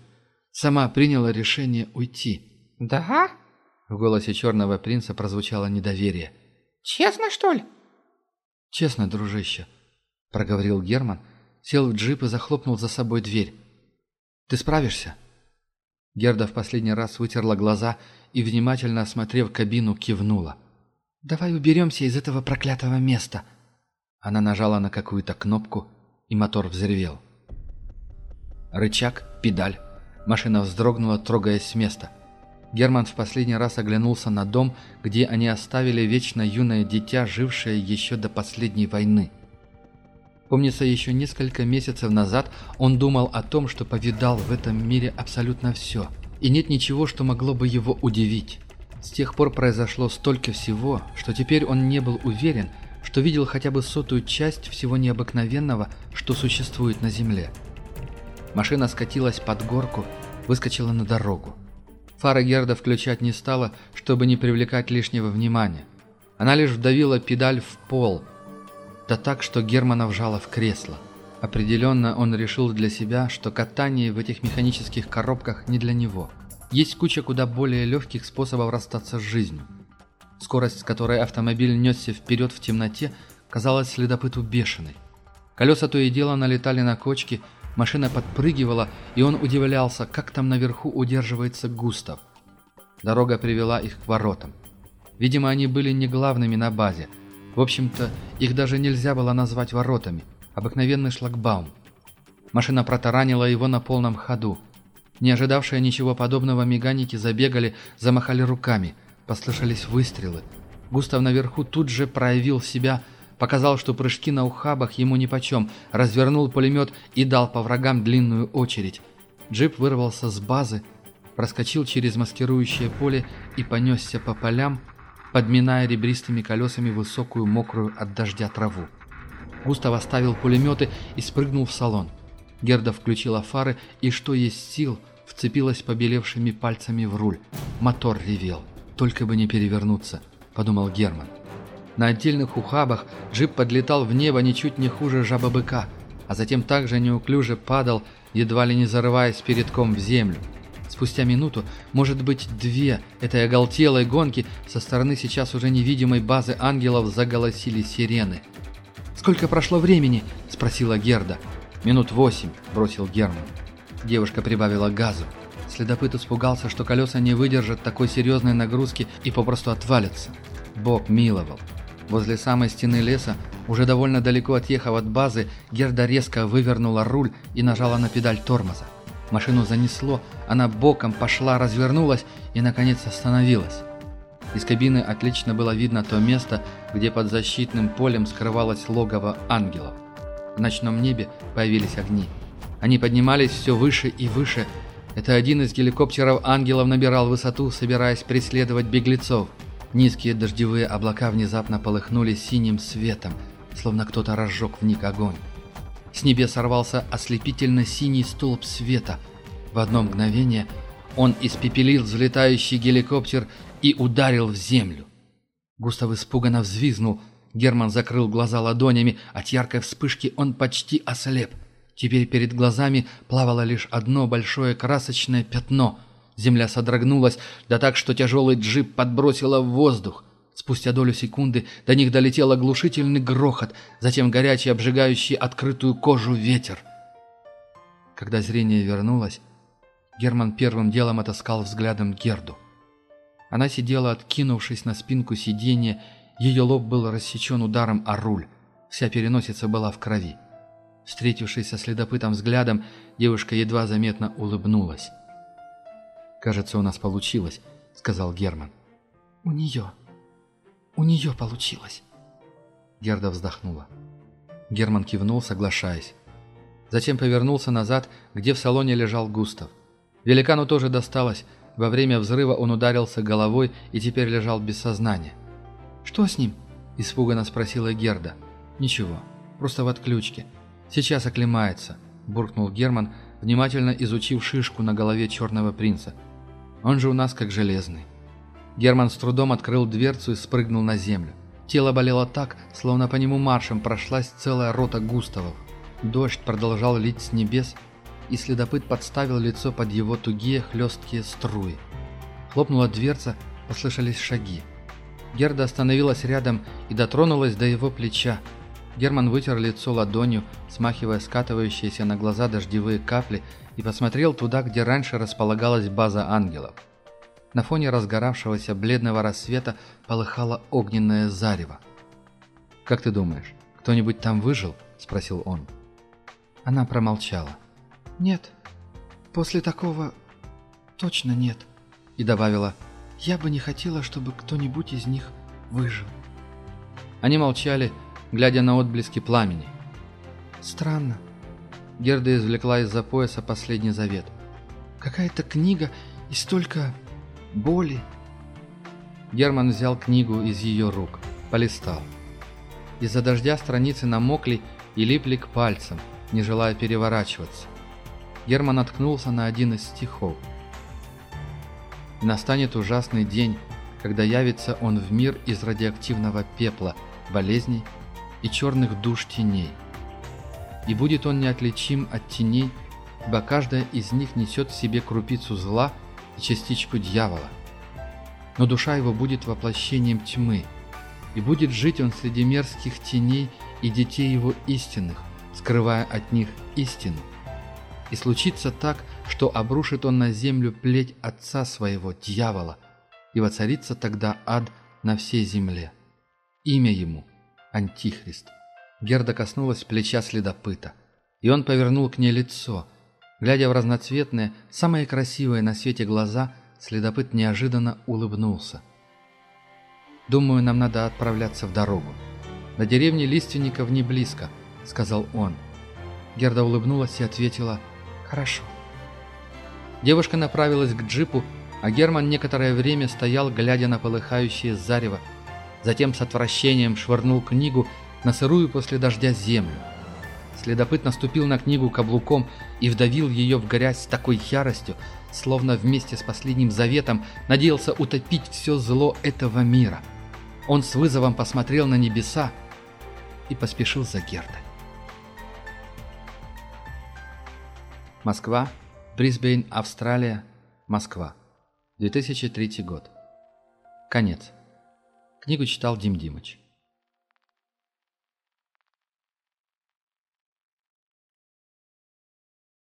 сама приняла решение уйти. «Да?» — в голосе черного принца прозвучало недоверие. «Честно, что ли?» «Честно, дружище», — проговорил Герман, сел в джип и захлопнул за собой дверь. «Ты справишься?» Герда в последний раз вытерла глаза и, внимательно осмотрев кабину, кивнула. «Давай уберемся из этого проклятого места!» Она нажала на какую-то кнопку, и мотор взревел. Рычаг, педаль. Машина вздрогнула, трогаясь с места. Герман в последний раз оглянулся на дом, где они оставили вечно юное дитя, жившее еще до последней войны. Помнится, еще несколько месяцев назад он думал о том, что повидал в этом мире абсолютно все. И нет ничего, что могло бы его удивить. С тех пор произошло столько всего, что теперь он не был уверен, что видел хотя бы сотую часть всего необыкновенного, что существует на Земле. Машина скатилась под горку, выскочила на дорогу. Фары Герда включать не стала, чтобы не привлекать лишнего внимания. Она лишь вдавила педаль в пол, да так, что Германа вжала в кресло. Определенно он решил для себя, что катание в этих механических коробках не для него. Есть куча куда более легких способов расстаться с жизнью. Скорость, с которой автомобиль несся вперед в темноте, казалась следопыту бешеной. Колеса то и дело налетали на кочки, Машина подпрыгивала, и он удивлялся, как там наверху удерживается Густав. Дорога привела их к воротам. Видимо, они были не главными на базе. В общем-то, их даже нельзя было назвать воротами. Обыкновенный шлагбаум. Машина протаранила его на полном ходу. Не ожидавшие ничего подобного меганики забегали, замахали руками. Послышались выстрелы. Густав наверху тут же проявил себя, показал, что прыжки на ухабах ему нипочем, развернул пулемет и дал по врагам длинную очередь. Джип вырвался с базы, проскочил через маскирующее поле и понесся по полям, подминая ребристыми колесами высокую мокрую от дождя траву. Густав оставил пулеметы и спрыгнул в салон. Герда включила фары и, что есть сил, вцепилась побелевшими пальцами в руль. Мотор ревел. «Только бы не перевернуться», — подумал Герман. На отдельных ухабах джип подлетал в небо ничуть не хуже жаба-быка, а затем также неуклюже падал, едва ли не зарываясь передком в землю. Спустя минуту, может быть две, этой оголтелой гонки со стороны сейчас уже невидимой базы ангелов заголосили сирены. «Сколько прошло времени?» – спросила Герда. «Минут восемь», – бросил Герман. Девушка прибавила газу. Следопыт испугался, что колеса не выдержат такой серьезной нагрузки и попросту отвалятся. Бог миловал. Возле самой стены леса, уже довольно далеко отъехав от базы, Герда резко вывернула руль и нажала на педаль тормоза. Машину занесло, она боком пошла, развернулась и, наконец, остановилась. Из кабины отлично было видно то место, где под защитным полем скрывалось логово ангелов. В ночном небе появились огни. Они поднимались все выше и выше. Это один из геликоптеров ангелов набирал высоту, собираясь преследовать беглецов – Низкие дождевые облака внезапно полыхнули синим светом, словно кто-то разжег в них огонь. С небес сорвался ослепительно синий столб света. В одно мгновение он испепелил взлетающий геликоптер и ударил в землю. Густав испуганно взвизнул. Герман закрыл глаза ладонями. От яркой вспышки он почти ослеп. Теперь перед глазами плавало лишь одно большое красочное пятно. Земля содрогнулась, да так, что тяжелый джип подбросило в воздух. Спустя долю секунды до них долетел оглушительный грохот, затем горячий, обжигающий открытую кожу ветер. Когда зрение вернулось, Герман первым делом отыскал взглядом Герду. Она сидела, откинувшись на спинку сиденья, ее лоб был рассечен ударом о руль, вся переносица была в крови. Встретившись со следопытом взглядом, девушка едва заметно улыбнулась. «Кажется, у нас получилось», — сказал Герман. «У нее. У нее получилось». Герда вздохнула. Герман кивнул, соглашаясь. Затем повернулся назад, где в салоне лежал Густав. Великану тоже досталось. Во время взрыва он ударился головой и теперь лежал без сознания. «Что с ним?» – испуганно спросила Герда. «Ничего, просто в отключке. Сейчас оклемается», – буркнул Герман, внимательно изучив шишку на голове черного принца – он же у нас как железный. Герман с трудом открыл дверцу и спрыгнул на землю. Тело болело так, словно по нему маршем прошлась целая рота густовов. Дождь продолжал лить с небес, и следопыт подставил лицо под его тугие хлесткие струи. Хлопнула дверца, послышались шаги. Герда остановилась рядом и дотронулась до его плеча. Герман вытер лицо ладонью, смахивая скатывающиеся на глаза дождевые капли и посмотрел туда, где раньше располагалась база ангелов. На фоне разгоравшегося бледного рассвета полыхало огненное зарево. «Как ты думаешь, кто-нибудь там выжил?» – спросил он. Она промолчала. «Нет, после такого точно нет». И добавила, «Я бы не хотела, чтобы кто-нибудь из них выжил». Они молчали, глядя на отблески пламени. «Странно», Герда извлекла из-за пояса последний завет. «Какая-то книга и столько боли!» Герман взял книгу из ее рук, полистал. Из-за дождя страницы намокли и липли к пальцам, не желая переворачиваться. Герман наткнулся на один из стихов. «И настанет ужасный день, когда явится он в мир из радиоактивного пепла, болезней и черных душ теней» и будет он неотличим от теней, ибо каждая из них несет в себе крупицу зла и частичку дьявола. Но душа его будет воплощением тьмы, и будет жить он среди мерзких теней и детей его истинных, скрывая от них истину. И случится так, что обрушит он на землю плеть отца своего, дьявола, и воцарится тогда ад на всей земле. Имя ему – Антихрист. Герда коснулась плеча следопыта, и он повернул к ней лицо. Глядя в разноцветные, самые красивые на свете глаза, следопыт неожиданно улыбнулся. «Думаю, нам надо отправляться в дорогу. На деревне лиственников не близко», — сказал он. Герда улыбнулась и ответила «Хорошо». Девушка направилась к джипу, а Герман некоторое время стоял, глядя на полыхающее зарево. Затем с отвращением швырнул книгу на сырую после дождя землю. Следопыт наступил на книгу каблуком и вдавил ее в грязь с такой яростью, словно вместе с последним заветом надеялся утопить все зло этого мира. Он с вызовом посмотрел на небеса и поспешил за Гердой. Москва, Брисбейн, Австралия, Москва. 2003 год. Конец. Книгу читал Дим Димыч.